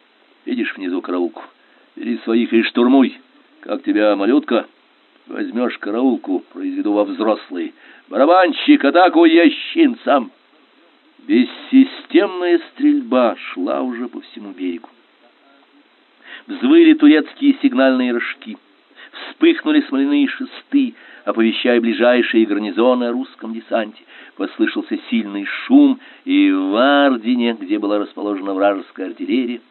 Видишь внизу караулку? Бери своих и штурмуй. Как тебя, малютка? Возьмешь караулку, произведу во взрослые. Барабанщик, атаку ящинцам! Бессистемная стрельба шла уже по всему берегу. Взвыли турецкие сигнальные рожки. Вспыхнули смоляные шесты, оповещая ближайшие гарнизоны о русском десанте. Послышался сильный шум, и в Ардине, где была расположена вражеская артиллерия,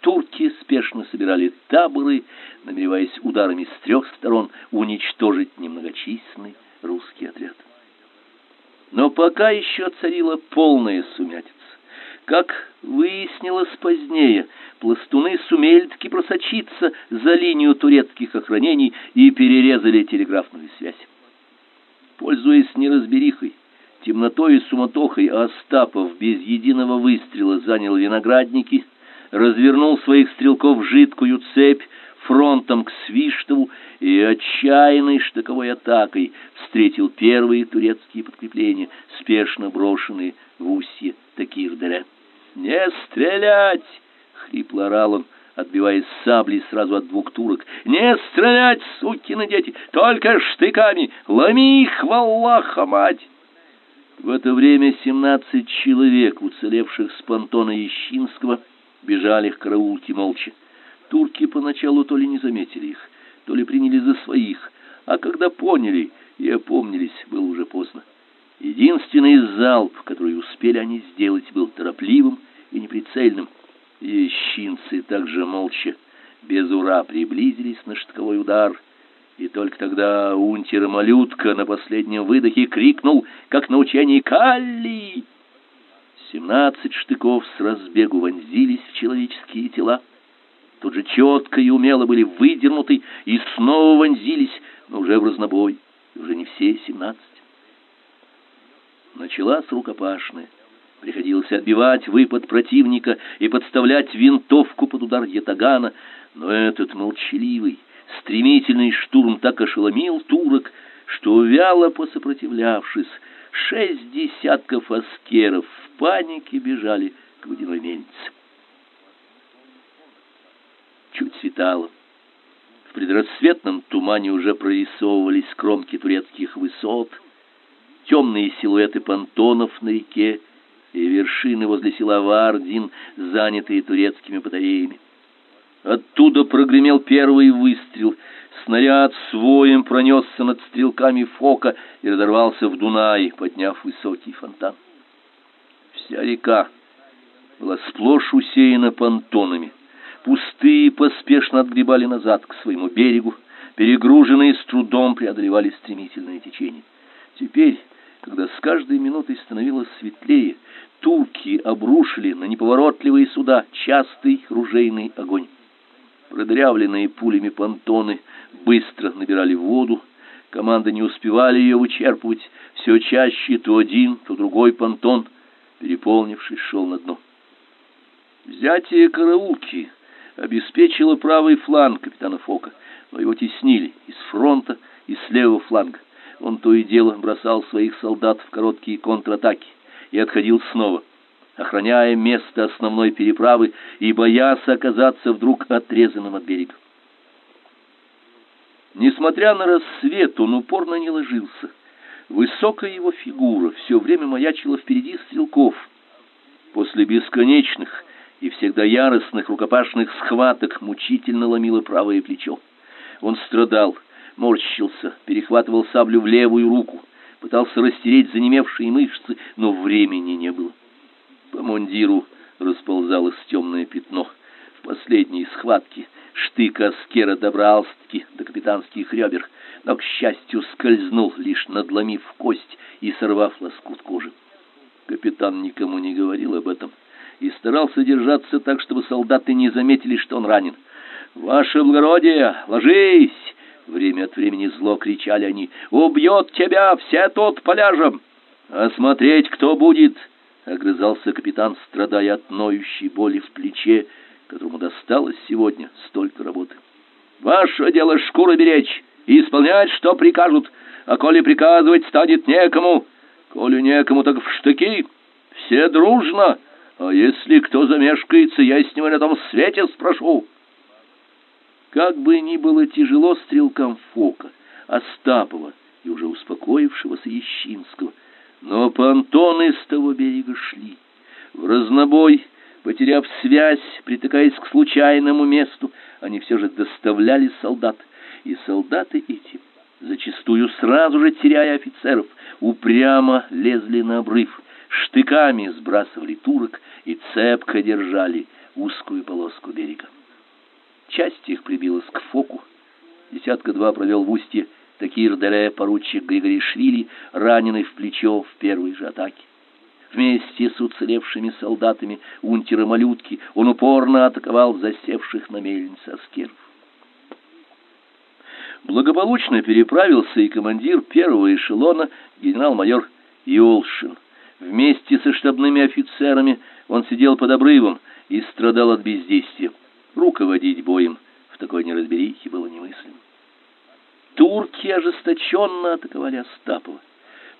турки спешно собирали таборы, намереваясь ударами с трех сторон уничтожить немногочисленный русский отряд. Но пока еще царила полная сумятица. Как выяснилось позднее, пластуны сумели таки просочиться за линию турецких охранений и перерезали телеграфную связь. Пользуясь неразберихой, темнотой и суматохой, Остапов без единого выстрела занял виноградники, развернул своих стрелков в жидкую цепь фронтом к Свиштову и отчаянной штыковой атакой встретил первые турецкие подкрепления, спешно брошенные в устье таких дыре. «Не стрелять!» — хрипло орал он, отбиваясь саблей сразу от двух турок. «Не стрелять, сукины дети! Только штыками! Ломи их, валлаха, мать!» В это время семнадцать человек, уцелевших с понтона Ещинского, бежали к караулке молча. Турки поначалу то ли не заметили их, то ли приняли за своих, а когда поняли и опомнились, было уже поздно. Единственный залп, который успели они сделать, был торопливым и неприцельным. Ещинцы также молча, без ура, приблизились на штыковой удар, и только тогда унтер-малютка на последнем выдохе крикнул, как на учении «Калли!» Семнадцать штыков с разбегу вонзились в человеческие тела. Тут же четко и умело были выдернуты и снова вонзились, но уже в разнобой, уже не все семнадцать. Началась рукопашная. Приходилось отбивать выпад противника и подставлять винтовку под удар ятагана, но этот молчаливый, стремительный штурм так ошеломил турок, что вяло посопротивлявшись, шесть десятков аскеров в панике бежали к водяной мельнице. Чуть светало. В предрассветном тумане уже прорисовывались кромки турецких высот, темные силуэты понтонов на реке и вершины возле села Вардин, занятые турецкими батареями. Оттуда прогремел первый выстрел. Снаряд своим пронесся над стрелками фока и разорвался в Дунай, подняв высокий фонтан. Вся река была сплошь усеяна понтонами. Пустые поспешно отгребали назад к своему берегу, перегруженные с трудом преодолевали стремительное течение. Теперь, когда с каждой минутой становилось светлее, турки обрушили на неповоротливые суда частый ружейный огонь. Продырявленные пулями понтоны быстро набирали воду, команды не успевали ее вычерпывать, все чаще то один, то другой понтон, переполнившись, шел на дно. Взятие караулки обеспечило правый фланг капитана Фока, но его теснили из фронта и с левого фланга. Он то и дело бросал своих солдат в короткие контратаки и отходил снова – охраняя место основной переправы и боясь оказаться вдруг отрезанным от берега. Несмотря на рассвет, он упорно не ложился. Высокая его фигура все время маячила впереди стрелков. После бесконечных и всегда яростных рукопашных схваток мучительно ломило правое плечо. Он страдал, морщился, перехватывал саблю в левую руку, пытался растереть занемевшие мышцы, но времени не было. По мундиру расползалось темное пятно. В последней схватке штык Аскера добрался-таки до капитанских ребер, но, к счастью, скользнул, лишь надломив кость и сорвав лоскут кожи. Капитан никому не говорил об этом и старался держаться так, чтобы солдаты не заметили, что он ранен. «Ваше благородие, ложись!» Время от времени зло кричали они. «Убьет тебя, все тут поляжем! Осмотреть, кто будет!» огрызался капитан, страдая от ноющей боли в плече, которому досталось сегодня столько работы. Ваше дело шкуру беречь и исполнять, что прикажут, а коли приказывать станет некому, коли некому, так в штыки, все дружно, а если кто замешкается, я с него на том свете спрошу. Как бы ни было тяжело стрелкам Фока, Остапова и уже успокоившегося Ещинского, но понтоны с того берега шли. В разнобой, потеряв связь, притыкаясь к случайному месту, они все же доставляли солдат, и солдаты эти, зачастую сразу же теряя офицеров, упрямо лезли на обрыв, штыками сбрасывали турок и цепко держали узкую полоску берега. Часть их прибилась к фоку, десятка-два провел в устье Такир-Дере поручик Григорий Швили, раненый в плечо в первой же атаке. Вместе с уцелевшими солдатами унтера Малютки он упорно атаковал засевших на мельнице аскеров. Благополучно переправился и командир первого эшелона генерал-майор Йолшин. Вместе со штабными офицерами он сидел под обрывом и страдал от бездействия. Руководить боем в такой неразберихе было немыслимо. Турки ожесточенно атаковали Остапова.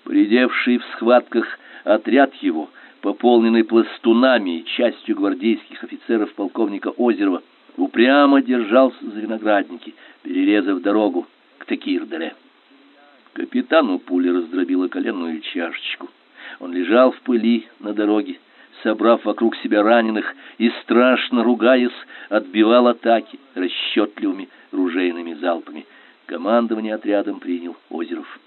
Поредевший в схватках отряд его, пополненный пластунами и частью гвардейских офицеров полковника Озерова, упрямо держался за виноградники, перерезав дорогу к Текирдере. Капитану пуля раздробила коленную чашечку. Он лежал в пыли на дороге, собрав вокруг себя раненых и, страшно ругаясь, отбивал атаки расчетливыми ружейными залпами. Командование отрядом принял Озеров.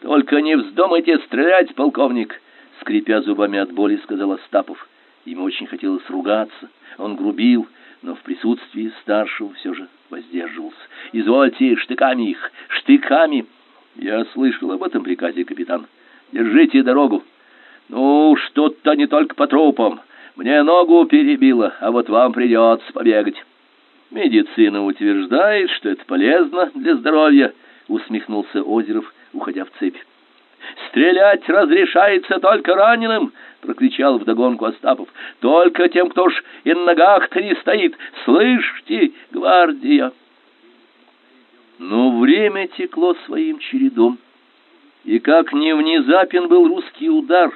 «Только не вздумайте стрелять, полковник!» Скрипя зубами от боли, сказал Остапов. Ему очень хотелось ругаться. Он грубил, но в присутствии старшего все же воздерживался. «Извольте штыками их! Штыками!» «Я слышал об этом приказе, капитан. Держите дорогу!» «Ну, что-то не только по трупам. Мне ногу перебило, а вот вам придется побегать». Медицина утверждает, что это полезно для здоровья, усмехнулся Озеров, уходя в цепь. Стрелять разрешается только раненым, прокричал вдогонку Остапов. Только тем, кто ж и на ногах-то не стоит. Слышите, гвардия? Но время текло своим чередом. И как не внезапен был русский удар,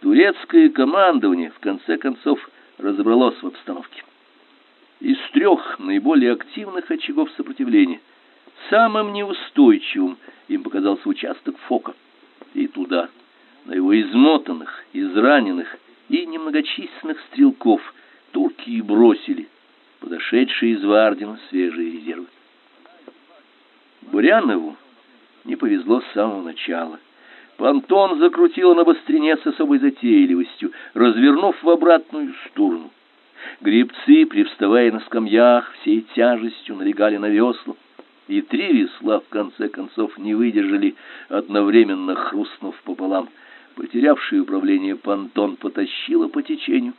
турецкое командование в конце концов разобралось в обстановке. Из трех наиболее активных очагов сопротивления самым неустойчивым им показался участок Фока. И туда, на его измотанных, израненных и немногочисленных стрелков, турки и бросили подошедшие из Вардина свежие резервы. Бурянову не повезло с самого начала. Понтон закрутило на быстрине с особой затейливостью, развернув в обратную сторону. Гребцы, привставая на скамьях, всей тяжестью налегали на весла, и три весла в конце концов не выдержали, одновременно хрустнув пополам. Потерявший управление понтон потащило по течению.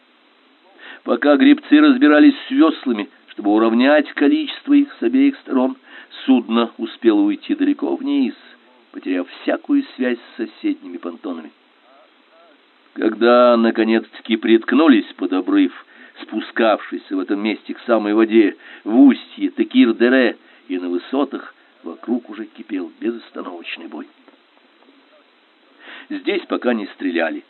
Пока гребцы разбирались с веслами, чтобы уравнять количество их с обеих сторон, судно успело уйти далеко вниз, всякую связь с соседними понтонами. Когда наконец-таки приткнулись под обрыв, спускавшийся в этом месте к самой воде, в устье Текир-Дере и на высотах, вокруг уже кипел безостановочный бой. Здесь пока не стреляли.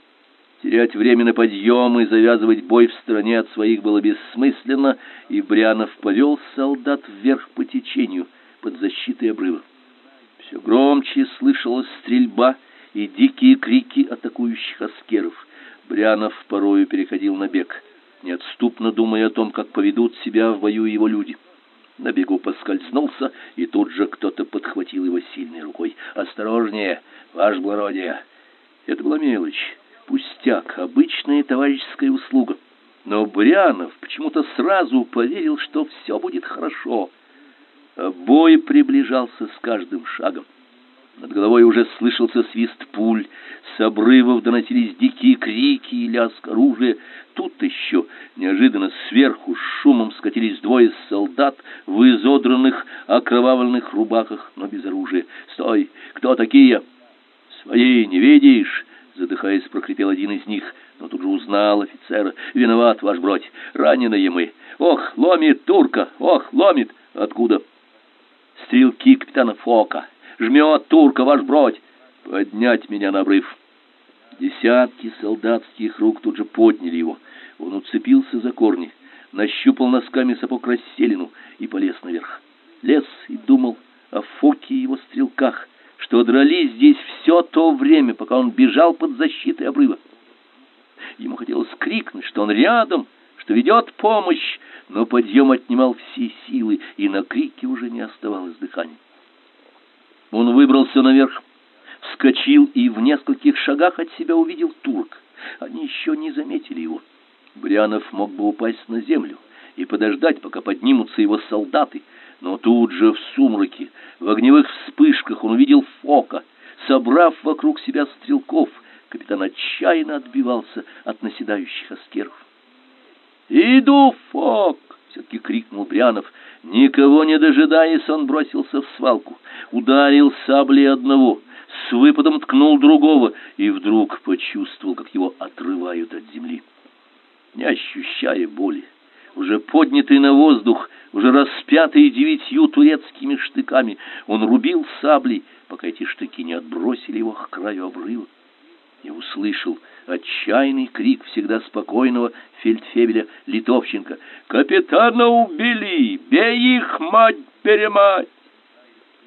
Терять время на подъем и завязывать бой в стороне от своих было бессмысленно, и Брянов повел солдат вверх по течению под защитой обрыва. Все громче слышалась стрельба и дикие крики атакующих аскеров. Брянов порою переходил на бег неотступно думая о том, как поведут себя в бою его люди. На бегу поскользнулся, и тут же кто-то подхватил его сильной рукой. «Осторожнее, ваше благородие!» Это была мелочь, пустяк, обычная товарищеская услуга. Но Брянов почему-то сразу поверил, что все будет хорошо. Бой приближался с каждым шагом. Над головой уже слышался свист пуль, с обрывов доносились дикие крики и лязг оружия. Тут еще неожиданно сверху с шумом скатились двое солдат в изодранных, окровавленных рубахах, но без оружия. «Стой! Кто такие?» «Свои не видишь?» — задыхаясь, прокрепел один из них. но тут же узнал офицера. «Виноват, ваш бродь, раненые мы. Ох, ломит турка, ох, ломит. Откуда?» «Стрелки капитана Фока. Жмет турка, ваш бродь. Поднять меня на обрыв». Десятки солдатских рук тут же подняли его. Он уцепился за корни, нащупал носками сапог расселину и полез наверх. Лез и думал о Фоке и его стрелках, что дрались здесь все то время, пока он бежал под защитой обрыва. Ему хотелось крикнуть, что он рядом, что ведет помощь, но подъем отнимал все силы, и на крике уже не оставалось дыхания. Он выбрался наверх, вскочил и в нескольких шагах от себя увидел турок. Они еще не заметили его. Брянов мог бы упасть на землю и подождать, пока поднимутся его солдаты, но тут же в сумраке, в огневых вспышках он увидел Фока. Собрав вокруг себя стрелков, капитан отчаянно отбивался от наседающих аскеров. «Иду, Фок!» — все-таки крикнул Брянов. Никого не дожидаясь, он бросился в свалку, ударил саблей одного, с выпадом ткнул другого и вдруг почувствовал, как его отрывают от земли. Не ощущая боли, уже поднятый на воздух, уже распятый девятью турецкими штыками, он рубил саблей, пока эти штыки не отбросили его к краю обрыва. И услышал отчаянный крик всегда спокойного фельдфебеля Литовченко. «Капитана убили! Бей их, мать-перемать!»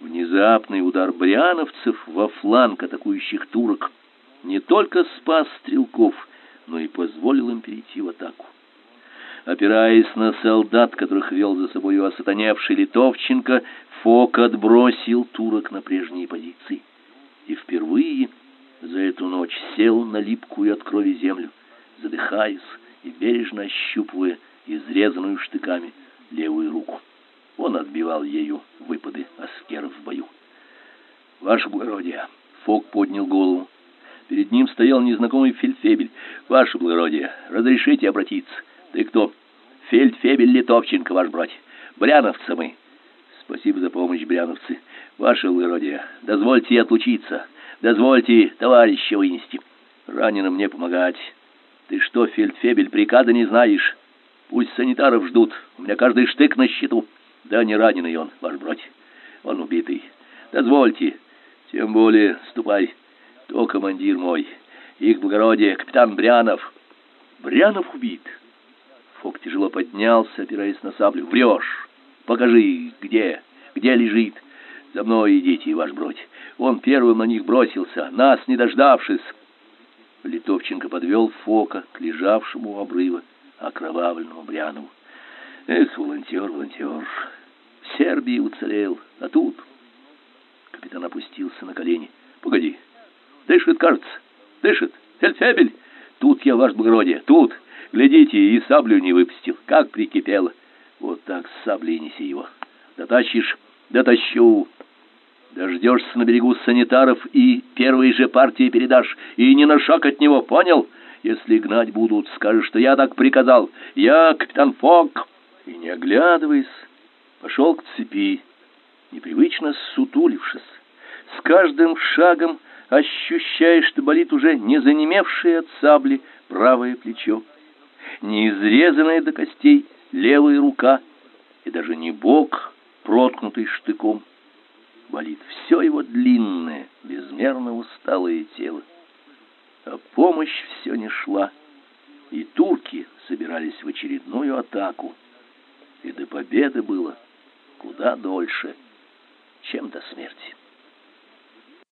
Внезапный удар бряновцев во фланг атакующих турок не только спас стрелков, но и позволил им перейти в атаку. Опираясь на солдат, которых вел за собой осатаневший Литовченко, Фок отбросил турок на прежние позиции. И впервые за эту ночь сел на липкую от крови землю, задыхаясь и бережно ощупывая изрезанную штыками левую руку. Он отбивал ею выпады аскеров в бою. «Ваше благородие!» — Фок поднял голову. Перед ним стоял незнакомый фельдфебель. «Ваше благородие, разрешите обратиться?» Ты кто? Фельдфебель Литовченко, ваш брат. Бряновцы мы. Спасибо за помощь, бряновцы. Ваше благородие, дозвольте отлучиться. Дозвольте товарища вынести. Раненым мне помогать. Ты что, фельдфебель, приказа не знаешь? Пусть санитаров ждут. У меня каждый штык на счету. Да не раненый он, ваш брат. Он убитый. Дозвольте. Тем более, ступай. То командир мой. Их благородие, капитан Брянов. Брянов убит. Фок тяжело поднялся, опираясь на саблю. «Врешь! Покажи, где, где лежит. За мной идите, ваш бродь. Он первым на них бросился, нас не дождавшись». Литовченко подвел Фока к лежавшему у обрыва окровавленному Брянову. «Эх, волонтер, волонтер, в Сербии уцелел, а тут...» Капитан опустился на колени. «Погоди, дышит, кажется, дышит, фельдфебель. Тут я, ваш благородие, тут...» Глядите, и саблю не выпустил, как прикипело. Вот так с саблей неси его. Дотащишь? Дотащу. Дождешься на берегу санитаров и первой же партии передашь, и не на шаг от него, понял? Если гнать будут, скажешь, что я так приказал. Я капитан Фок. И не оглядываясь, пошел к цепи, непривычно сутулившись. С каждым шагом ощущая, что болит уже не занемевшее от сабли правое плечо не изрезанная до костей левая рука и даже не бок, проткнутый штыком. Болит все его длинное, безмерно усталое тело. А помощь все не шла, и турки собирались в очередную атаку. И до победы было куда дольше, чем до смерти.